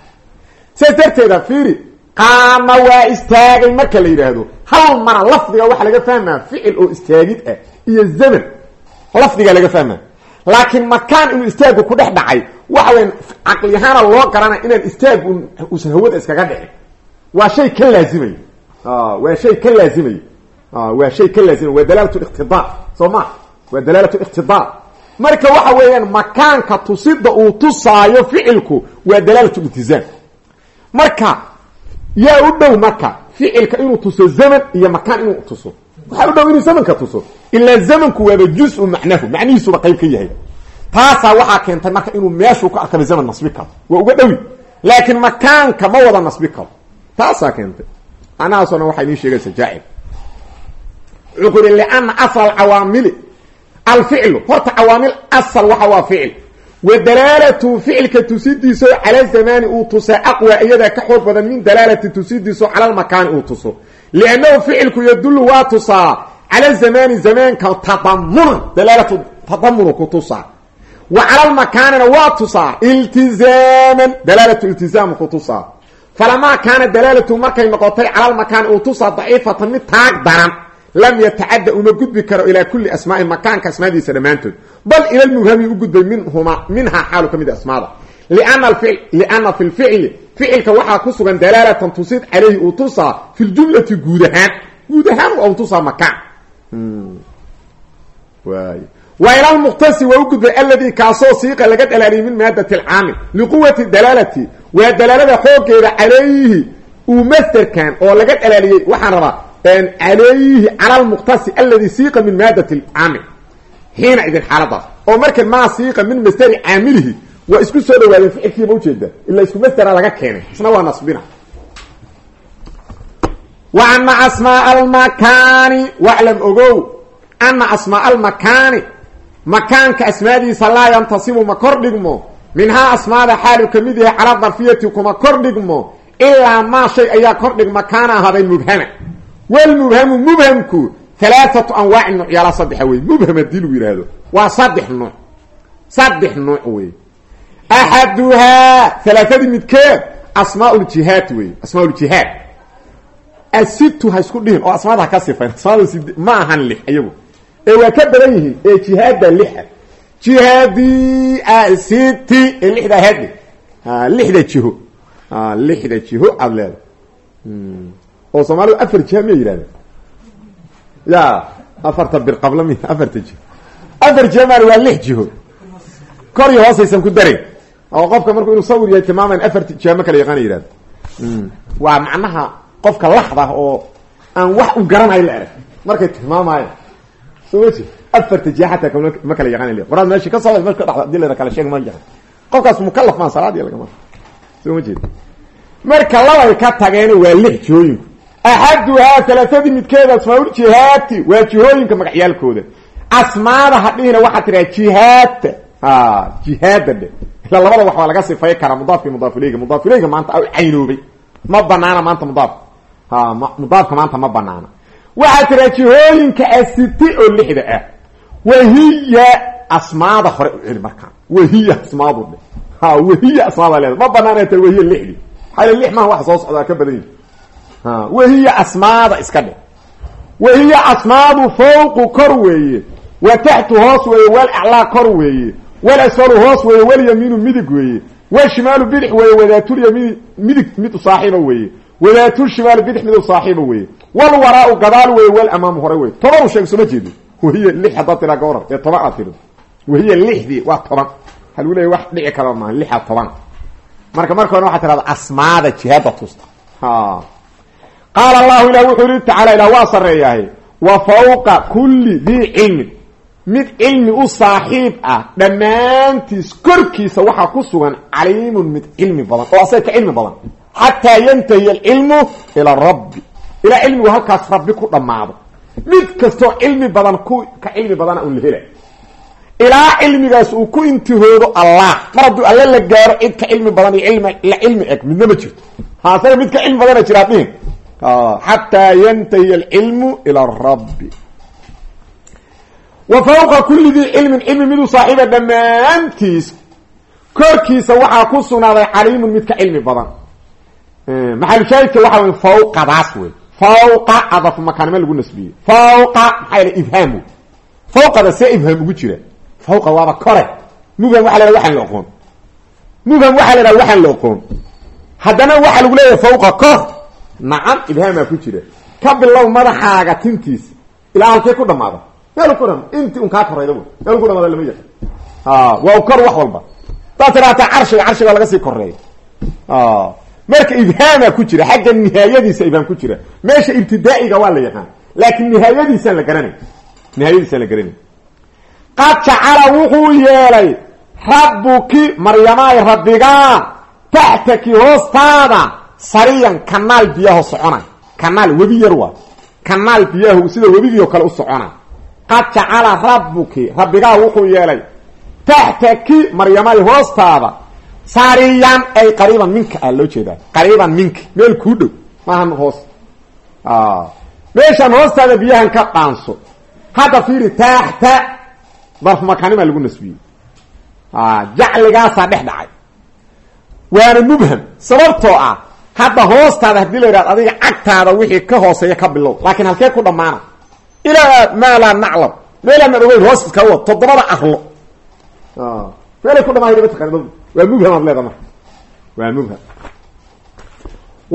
Saas darteeda fiiri qaama waa istaagay marka la yidhaahdo hal mara lafdiga waxaa laga fahmaa ficil oo istaagid ah iyo zaman lafdiga laga fahmaa. Laakiin makaan inuu istaagu ku dhex dhacay waxa weya caqliyahaana loo garanaya inaan istaag uusan hawada iskaga dhicin. Waa shay ka laazimay. Waa shay ka laazimay. Waa shay ka laazimay. Waa dalaalat iqtidaa soo ma? Waa dalaalat iqtidaa marka waxa weeyaan makaanka tusida uu tusaayo ficilku waa dalaalat iltizaam marka yaa u dhow marka ficilka inuu tuso zaman iyo makaan inuu tuso. Waxaa u dhow inuu zamanka tuso. Ilaa zamanku waaba juz-u macnahu macnihiisuba qayb ka yahay. Taasaa waxaa keentay marka inuu meeshuu ka arkaba zaman nasbi karo. Waa uga dhowi. Laakiin makaanka ma wada nasbi karo. Taasaa keentay. Macnahaasoo dhan waxay nii sheegaysa jaacil wuxuu uri liana asla alcawaamili alficlu horta cawaamil asal waxa waa ficil wa dalaalatu ficilka tusidiiso cala zamaani uu tusa aqwa iyadaa ka xoog badan min dalaalati tusidiiso cala lmakaani uu tuso. Liannahu ficilku yadullu waa tusaa cala zamaani zamaanka tadamunan dalaalatu tadamunu ku tusaa. Wa cala lmakaanina waa tusaa iltizaaman dalaalatu iltizaamu ku tusaa. Falamaa kaana dalaalatu markay noqotay cala uu tusaa daciifatan mid taag daran lam yatacadda uma gudbi karo ilaa kulli asmaai makaanka asmaadiisa dhammaantood. Bal ila lmubhami u gudbay minhuma minhaa xaalu ka mid asmaada. Liana fi lficli ficilka waxaa ku sugan dalaalatan tusid calayhi uu tusaa fi ljumlati guud ahaan. Guud ahaan waa u tusaa makaan. Wa ila lmuqtasi waa u gudbay alladii kaasoo siiqa laga dhalaaliyay min maadati alcaamil liquwati dalaalati. Waa dalaalada xoogeeda calayhi uu oo laga dhalaaliyey waxaan rabaa alayhi cala lmuqtasi aladi siiqa min maadat caamil xiina idin xaaladaas oo marka maa siiqa min masdari caamilihi waa isku soo dhawaadeen ficilkiiba ujeeda ilaa isku masdera laga keenay isna waa nasbina wa ana asmaa almakaani waclam ogow ana asmaa almakaani makaanka asmaadiisa laa yantasibu ma kor dhigmo minhaa asmaada xaalu ka mid yahay calaa darfiyati kuma kor dhigmo ilaa maa shay ayaa kor dhigma kaana ahaaday mubhama wlmubhamu mubhamku alaaatu anwaacin nuucyaala saddexa wey mubham haddii lagu yidhaahdo waa saddex nuuc saddex nuuc wey axaduhaa alaaadii midkeed asmaa ljihaad wey asmaa ljihaad asitu ha isku dhihin oo asmaada ha ka sifayn asmaada ma ahan lix iyagu ee waa ka badan yihiin ee jihaada lixa jihaadi asiti ee lixda hadi lixda jiho lixda oo soomaalidu afar jiha miya yidhahda ya afarta birqabla mi afarta jiho afar maali waa lix jiho. Kor iyo hoosaysan ku daray oo qofka markuu inuu sawir yahay tilmaamayn afarta jiha ma kala yaqaana yihahda waa macnaha qofka laxda oo aan wax u garanayo la erag markay tilmaamaayo soo jeed afarta jiha xataa ma kala yaqaana l qoraad meesha ka soo meesha ka dhada haddii la kala sheeg ma yaqan qofkaas mukalaf maan salaadiya lagama soo marka labay ka tageen waa lix jihooyinku axaduhaa alaaadii midkeeda asmaauljihaati waa jihooyinka magacyaalkooda asmaada hadhihina waxaa tiraa jihaadta jihaada dhe ila labada wax laga sifay karaa mudaafki mudaafileyga mudaafileyga maanta caynoobay ma banaana maanta mudaafka mudaafka maanta ma banaana waxaa tiraa jihooyinka asiti oo lixda ah wahiya asmaada hore u celi markaa wahiya asmaadu dhe wahiya asmaada leeda ma banaana ta wahiya lixdi xal lix maha wax soo socdaa ka badan wahiya asmaada iska dhe wahiya asmaadu fawqu kor weeye. Wa taxtu hoos weeye wal aclaa kor weeye. Wal asfalu hoos weeye walyamiinu midig weeye. Washimaalu bidix weeye wadaatyamiini midig mid u saaxiiba weeye. Wadaatulshimaalu bidix mid u saaxiiba weeye. Walwaraau gadaal weeye wal amaamu hore weye toban u sheeg sooma jeedo wahiya lix haddaad tiraa gawrar ee toban aad tiri wahiya lixdii waa toban. Waxaa lagu leeya wax dhici kara maaha lixa toban. Marka marka hore waxaa tirahda asmaada jihaada tusta qaala allahu ilah wuxuu yihi tacala ilah waa sareeyahay wa fawqa kulli dii cilmin mid cilmi u saaxiib ah dhammaantiis korkiisa waxaa ku sugan caliimun mid cilmi badan oo asaga ka cilmi badan xataa yantahiya alcilmu ila rabbi ilaa cilmigu halkaas rabbi ku dhammaado mid kastoo cilmi badan ku ka cilmi badana un la hela ilaa cilmigaas uu ku intihoodo allah mar hadduu alle la gaaro cid ka cilmi badan iyo ilm la cilmi eg midna ma jirto ha asaga mid ka cilmi badana xataa yantahiya alcilmu ila rabbi wa fawqa kulli dii cilmin cilmi miduu saaxiiba dhammaantiis korkiisa waxaa ku sugnaaday caliimun mid ka cilmi badan maxalushaahidka waxa wey fawqadaas wey fawqa cadaf makaanimo lagu nasbiyey fawqa maxaa yal ifhaam wey fawqada see ifhaam ugu jira fawqa waaba kore mubham waxa la waxaan la oqoon mubham waxaa la haha waxaan la oqoon haddana waxaa lagu leeyahay fawqa kor nacam ibhaamaa ku jira. Ka bilow madaxaaga tintiisa ilaa halkee ku dhamaada. Meel ku inti un kaa korayda meel ku dhamaada lama yaqan waa kor wax walba. Daa tiraata carshiga carshiga laga sii koreeya marka ibhaamaa ku jira xagga nihaayadiisa ibhaam ku jira. Meesha ibtidaa'iga waa la yaqaan. Laakiin nihaayadiisaan la garanay nihaayadiisaan la garanay qad jacala wuxuu yeelay rabbuki maryamaay rabbigaa taxtaki hoostaada sariyan kanaal biyaho socona kanaal webi yar waa. Kanaal biyahu sida webigii kale u socona qad jacala rabbuki rabbigaa wuxuu yeelay taxtaki maryamay hoostaada sariyan ay qariiban minka. A loo jeedaa. Qariiban minka meel kuu dhow maahan hoos. Meeshaan hoostaada biyahan ka dhaanso. Hadda fiiri taxta darf makaanimaa lagu nasbiyey. Jacligaasaa dhex dhacay. Waana mubham sababtoo ah hadda hoostaada haddii la yidhahdo adiga cagtaada wixii ka hooseeya ka bilow. Laakiin halkee ku dhammaana. Ilaa maa laa naclam. Meelaan ogeyn hoos iska wad toddobada arlo. Meelay ku dhamaay ma taqaan waa mubham aad leeda waa mubham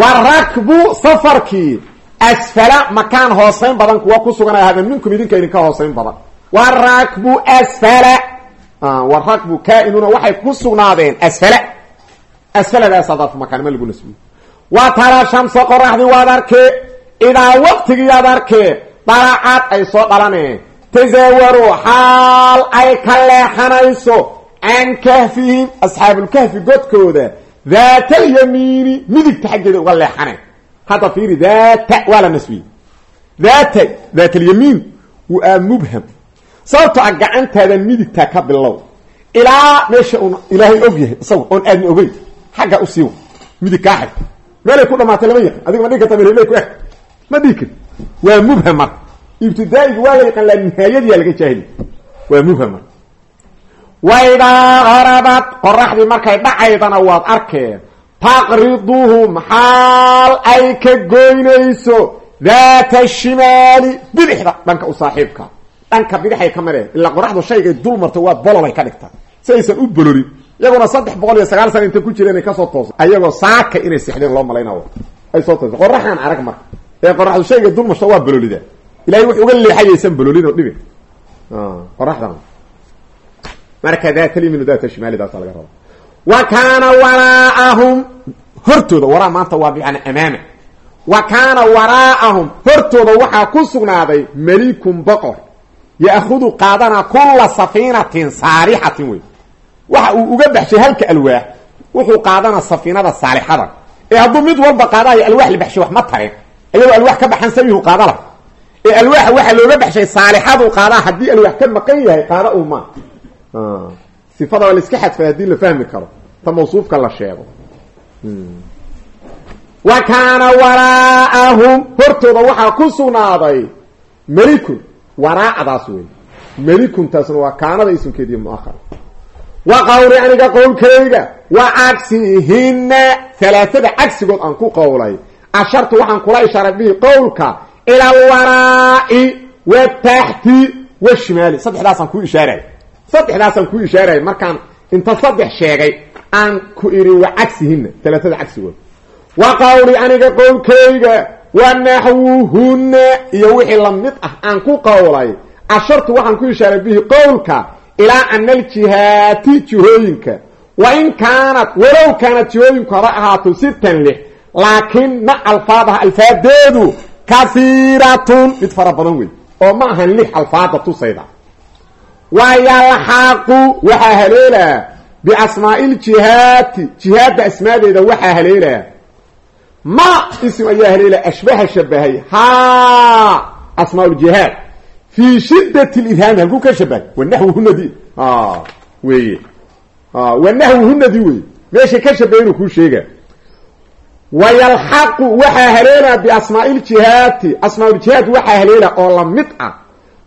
wa rakbu safarkii asfala makaan hooseyn badan kuwa ku suganaya haben minkum idinka idinka hooseyn badan. Wa rakbu asfala. Wa rakbu kaa-inuna waxay ku sugnaadeen asfala. Asfaladaasa darfu makaanima lagu wa tara shamsa qoraxdii waad arkee. Idaa waqtigiiyaad arkee dalacad ay soo dhalaneen tasaawaru xaal ay ka leexanayso can kahfihim asxaabulkahfi godkooda. Daata alyamiini midigta xaggeeda uga leexaneen hadda fiiri daata waa la nasbiyey. Daata daat alyamiin waa mubham. Sababtoo a gacantaadan midigtaa ka bilow. Ilaa meesha uun ilaahay og yahay isaga oon aadna ogeyn xagga u siiwa midig kaa meelay ku dhamaatay lama yaqan adiga ma dhigi karta meel ku eg ma dhigi waa mubham marka waa la yaqaan la nihaayadiyaa laga jaahili waa mubham marka waidaa qarabad qoraxdii markay dhacaydana waad arkeen taqriduhum xaal ay ka goynayso daata shimaali bidixda dhanka u saaxiibka. Dhanka bidixay ka mareen. Ilaa qoraxdu shaygay dul marto waa bololay ka dhigtaa si aysan u bolorin iyaguna saddex boqol iyo sagaal sana inta ku jireen ay ka soo toosa ayagoo saaka inay sexdeen loo malayna ay soo toosa qoraxaan arag marka ee qoraxdu shayga dul marto waa bololida ilahay wuxuu uga leexayaysan bololin oo dhibi qoraxdan marka daat lymin daat shimaalidaasa laga raba wa kaana waraa'ahum hortooda waraa maanta waa bimacna amaama wa kaana waraa'ahum hortooda waxaa ku sugnaaday melikun boqor. Ya'hudu qaadana kula safiinatin saalixatin wey waxa uu uga baxshay halka alwaax wuxuu qaadana safiinada saalixada. Ee hadduu mid walba qaadayo alwaax la baxshay wax ma tareen iyagoo alwaax ka baxan sayuhu qaadala. Ee alwaaxa waxaa looga baxshay saalixadu qaadaa haddii alwaax ka maqan yahay qaada u ma. Sifada waa la iska xadfay haddii la fahmi karo. Ta mawsuufka la sheego. Wa kaana waraa'ahum hortooda waxaa ku sugnaaday melikun. Waraacdaas wey melikuntaasna waa kaanada isimkeediiyo muahar wa qawli aniga qowlkayga. Wa cagsihina halaatada cagsigood aan ku qowlay. Ashartu waxaan kula ishaaray bihi qowlka. Ila alwaraa'i wataxti washimaali saddexdaasaan ku ishaaray saddexdaasaan ku ishaaray markaan inta saddex sheegay aan ku idhi wa cagsihina halaatada cagsigood. Wa qawli aniga qowlkayga. Wa naxwuhuna iyo wixii la mid ah aan ku qowlay. Ashartu waxaan ku ishaaray bihi qowlka ilaa ana aljihaati jihooyinka. Wa in kaanat walow kaanat jihooyinku haba ahaato sitan lix laakina alfaadaha alfaadeedu kahiiratun mid fara badan wey oo ma ahan lix alfaada tusayda. Wa yalxaqu waxaa haleelaa biasmaai ljihaati jihaadda asmaadeeda waxaa haleelaa. Ma ism ayaa haleela ashbaha shabahay ha asmaa ljihaad fi shidat lidhaami halkuu ka shabahay wanaxwuhunadi weye wanaxwuhunadi wey meeshay ka shabahay inuu kuu sheega wayalxaqu waxaa haleelaa biasmaailjihaati asmaauljihaad waxaa haleela oo la mid ah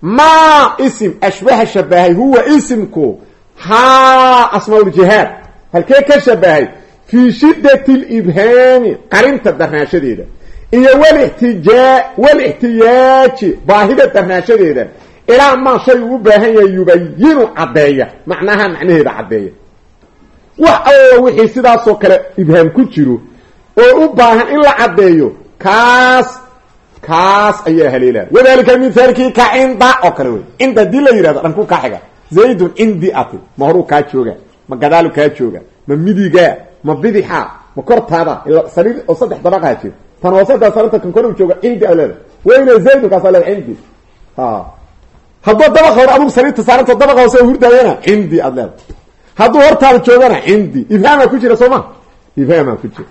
maa isim ashbaha shabahay huwa isimku haa asmaauljihaad halkee ka shabahay fii shiddati libhaami qarinta darnaanshadeeda iyo wltijaa walixtiyaaji baahida darnaanshadeeda ilaa maa shay uu baahan yahay yubayinu caddeeya. Macnaha macnaheeda caddeeya. Wax alla wixii sidaasoo kale ibhaam ku jiro oo u baahan in la caddeeyo kaas kaas ayaa haleelaa wadalika mithaalkii ka cinda oo kale wey. Cinda haddii la yihahdo dhanku kaa zaydun cindi ati. Ma horuu kaa jooga. Ma gadaalu kaa jooga. Ma midigaa. Ma bidixa ma kortaada. Sariir oo saddex dabaqaa jir tan hoosetaa saranta kan kor jooga cindi a leeda weyna zaydun kaasa leeda cindi hadduu dabaqa hore adugu sariirta saaranta dabaqa hoose hurdaayana cindi aad leeda hadduu hortaada joogana cindi ibhaamaa ku jira soo ma? Ibhaamaa ku jira.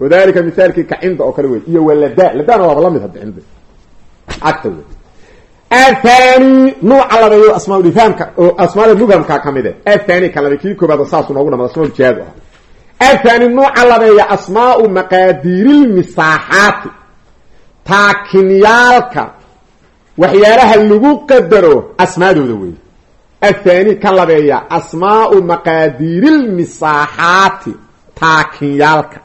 Wadalika mithaalkii ka cinda oo kale wey iyo walada. Ladana waaba la mid hadda cindi agta wey athani nuuca labeeyo asmaaulifhaamka oo asmaada mubhamka ka mid e athani ka labe kii koobaad ah athani nuuca labeeya asmaau maqaadiirilmisaaxaati taakinyaalka waxyaalaha lagu qadaro asmaadooda wey athani ka labeeya asmaau maqaadiirilmisaaxaati taakinyaalka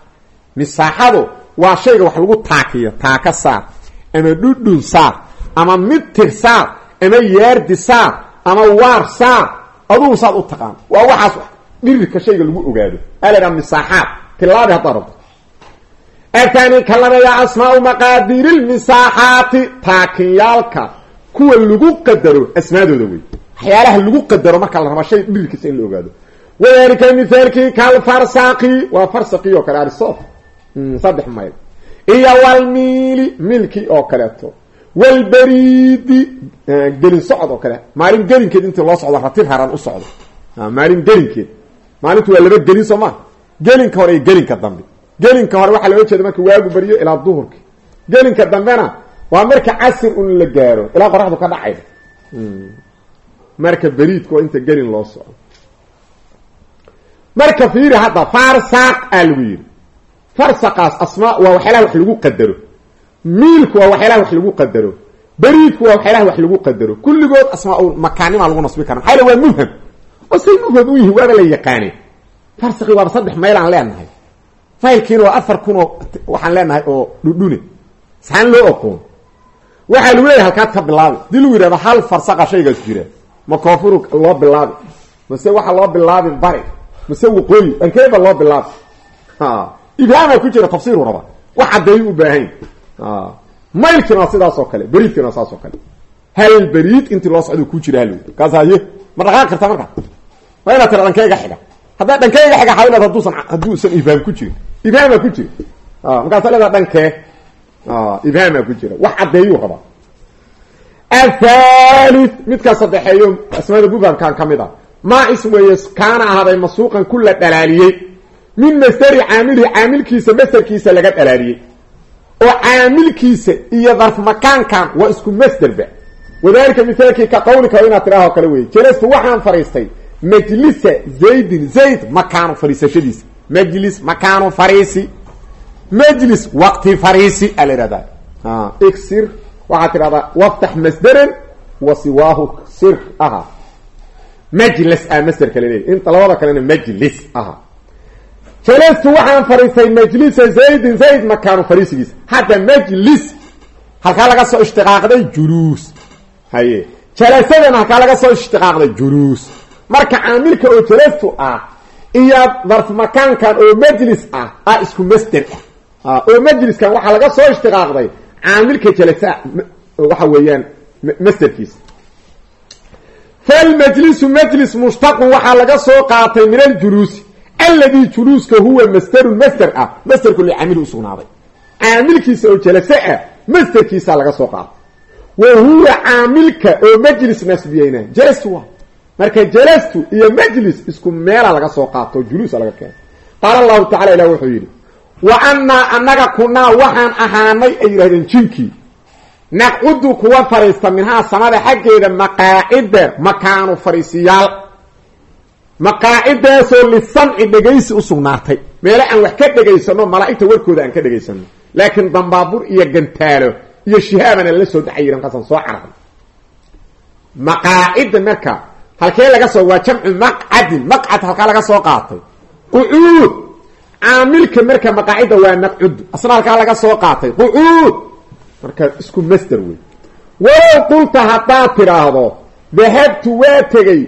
misaaxadu waa shayga wax lagu taakiyo taaka saar ama dhudhun saar ama mitir saar ama yaardi saar ama waar saar. Adugu saad u taqaan. Waa waxaas dhirirka shayga lagu ogaado. Alaa misaaxaad tilaabi haddaa rabto. Athani ka labeeya asmaau maqaadiirilmisaaxaati taakinyaalka kuwa lagu qadaro asmaadooda wey waxyaalaha lagu qadaro marka la raba shay dhirirkiisa in la ogaado. Wadalika mithaalkii kalfarsaqi waa farsaqi oo kale arisof saddex mayl. Iyo walmiili milkii oo kaleeto. Walberiidi gelin socod oo kale. Maalin gelinkeed intii loo socdo ratib haran u socdo. Maalin gelinkeed maalintu waa laba gelin soo maa gelinka hore gelinka dambe. Gelinka hore waxaa looga jeeda marka waagu beriyo ilaa duhurki gelinka dambena waa marka casir un la gaaro ilaa qoraxdu ka dhacayda marka beriidka waa inta gelin loo socdo marka fiiri hadda farsaq aa lagu yidhi. Farsaqaas asmaa waa waxyaalaha wax lagu qadaro. Miilku waa waxyaalaha wax lagu qadaro. Beriidku waa waxyaalaha wax lagu qadaro. Kulligood asmaa makaanimaa lagu nasbi kara maxaa waa mubham oo say mubham u yihi waaba la yaqaane farsaqi waaba saddex mayl aan leenahay. Maylkiina waa afar kun oo waxaan leenahay oo dhudhune. Saxaan loo oqoon waxaa lagu leeyahay halkaad ka bilaabi. Hadii lagu hal farsaqa shaygaas jira ma koonfuru loo bilaabi. Mase waxaa loo bilaabi bari. Mase waqooyi dhankeeba loo bilaabi. Ibhaamaa ku jira tafsiiru raba. Wax caddeeyu u baahan. Maylkiina waa sidaas oo kale beriidkiina waa saas oo kale. Hal beriid intii loo socdo ku jira hal kaas haye ma dhaqaaqi karta marka waa inaad tira dhankeyga xiga haddaa dhankeyga xiga xawilad haduusan hadduusan ibhaam ku jirin. Ibhaamaa ku jira markaasa leedaa dhankee ibhaamaa ku jira. Wax caddeeyuu rabaa. Athalith midkaa saddexeeyo asmaada mubhamkan ka mid a maa ism weeye kaana ahaaday masuuqan ku la dhalaaliyey. Min masderi caamilihi caamilkiisa masderkiisa laga dhalaaliyey. Oo caamilkiisa iyo darf makaankan waa isku masderba wadalika mithaalkii ka qawlika inaad tidhaahoo kale wey jelastu waxaan fadhiistay majlisa zaydin zayd makaanu fadhiisashadiisa majlis makaanu fariisi. Majlis waqti fariisi a la ihahdaa igsir waxaad tidhahdaa waftax wa siwaahu sir aha. Majlis ah masderka laleeyahy inta labada kalena majlis aha. Jalastu waxaan fadhiistay majlisa zaydin zayd makaanu fariisigiisa hadda majlis halkaa laga soo ishtiqaaqday juluus haye jalasadana halkaa laga soo ishtiqaaqday juluus marka caamilka oo jalastu ah iyo darf makaankan oo majlis ah ah isku masder ah oo majliskan waxaa laga soo ishtiqaaqday caamilka jalasa waxa weeyaan masderkiisa falmajlisu majlis mushtaqun waxaa laga soo qaatay min aljuluusi. Alladii juluuska huwa masderun masder ah masderku licamili usugnaaday caamilkiisa oo jalase ah masderkiisa laga soo qaatay. Wa huwa caamilka oo majlis nasbiyeyna jalastu waa marka jalastu iyo majlis isku meela laga soo qaato juluusa laga keeno qaala allahu tacala ilah wuxuu yidhi wa annaa annaga kunaa waxaan ahaanay ay yidhahdeen jinkii naqcudu kuwa fadhiista minhaa samada xaggeeda maqaacida makaanu fadhiisiyaal maqaacidaasoo lisamci dhegaysi u sugnaatay. Meelo aan wax ka dhegaysano malaa'igta warkooda aan ka dhegaysano laakiin dambaabur iyo gantaalo iyo shihaabana la soo dacayiran markaasaan soo cararna maqaacida marka halkee laga soo waa jamcu maqcadin. Maqcad halkaa laga soo qaatay. Qucuud! Caamilka marka maqaacida waa maqcud. Asna halkaa laga soo qaatay. Qucuud! Marka isku master wey walow qulta haddaad tidhaahdo dahabtu waa tegey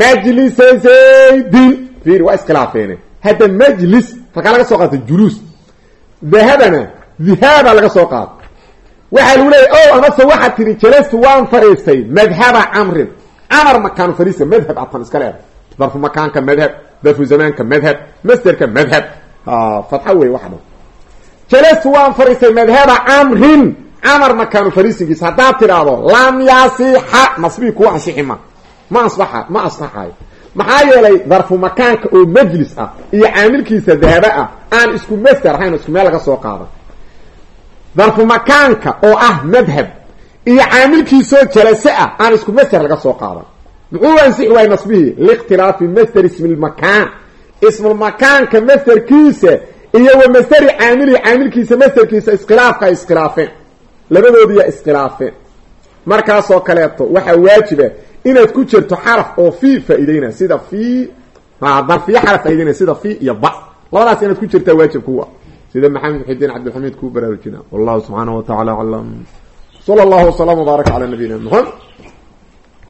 majlisa zaydin fiiri waa iskhilaafeene. Hadda majlis halkaa laga soo qaatay juluus. Dahabana dihaaba laga soo qaatay. Waxaa lagu leeyay o amase waxaad tihi jalastu waan fadhiistay madhaba camrin camar makaanu fadhiista madhab atan iska leeda darfu makaanka madhab darfu zamaanka madhab masderka madhab. Fatxa wey waxa dhan jalastu waan fadhiistay madhaba camrin camar makaanu fadhiisinkiisa haddaad tidhaahdo lam yasixa nasbii kuwa ansixi ma. Ma asbaxa ma asaxayo maxaa yeelay darfu makaanka oo majlis ah iyo caamilkiisa dahaba ah aan isku masder ahayn isku meel laga soo qaadan. Darfu makaanka oo ah madhab iyo caamilkiisoo jalase ah aan isku masder laga soo qaadan. Muxuu ansixi waayey nasbihii likhtilaafi masder ismi lmakaan ismulmakaanka masderkiisa iyo wa masderi caamilihi caamilkiisa masderkiisa iskhilaafka ay iskhilaafeen. Labadoodiya iskhilaafeen. Markaasoo kaleeto waxaa waajiba inaad ku jirto xaraf oo fii faa-ideyna sida fii darfiya xaraf faaideyna sida fii iyo ba. Labadaas inaad ku jirtaa waajib kuwa. Sida maxamed muxidiin cabdilxamiid kuu baraarujina wallahu subxaanaه wa tacala aclam sal allahu wasalam wbaarak calaa nabiyina maxamed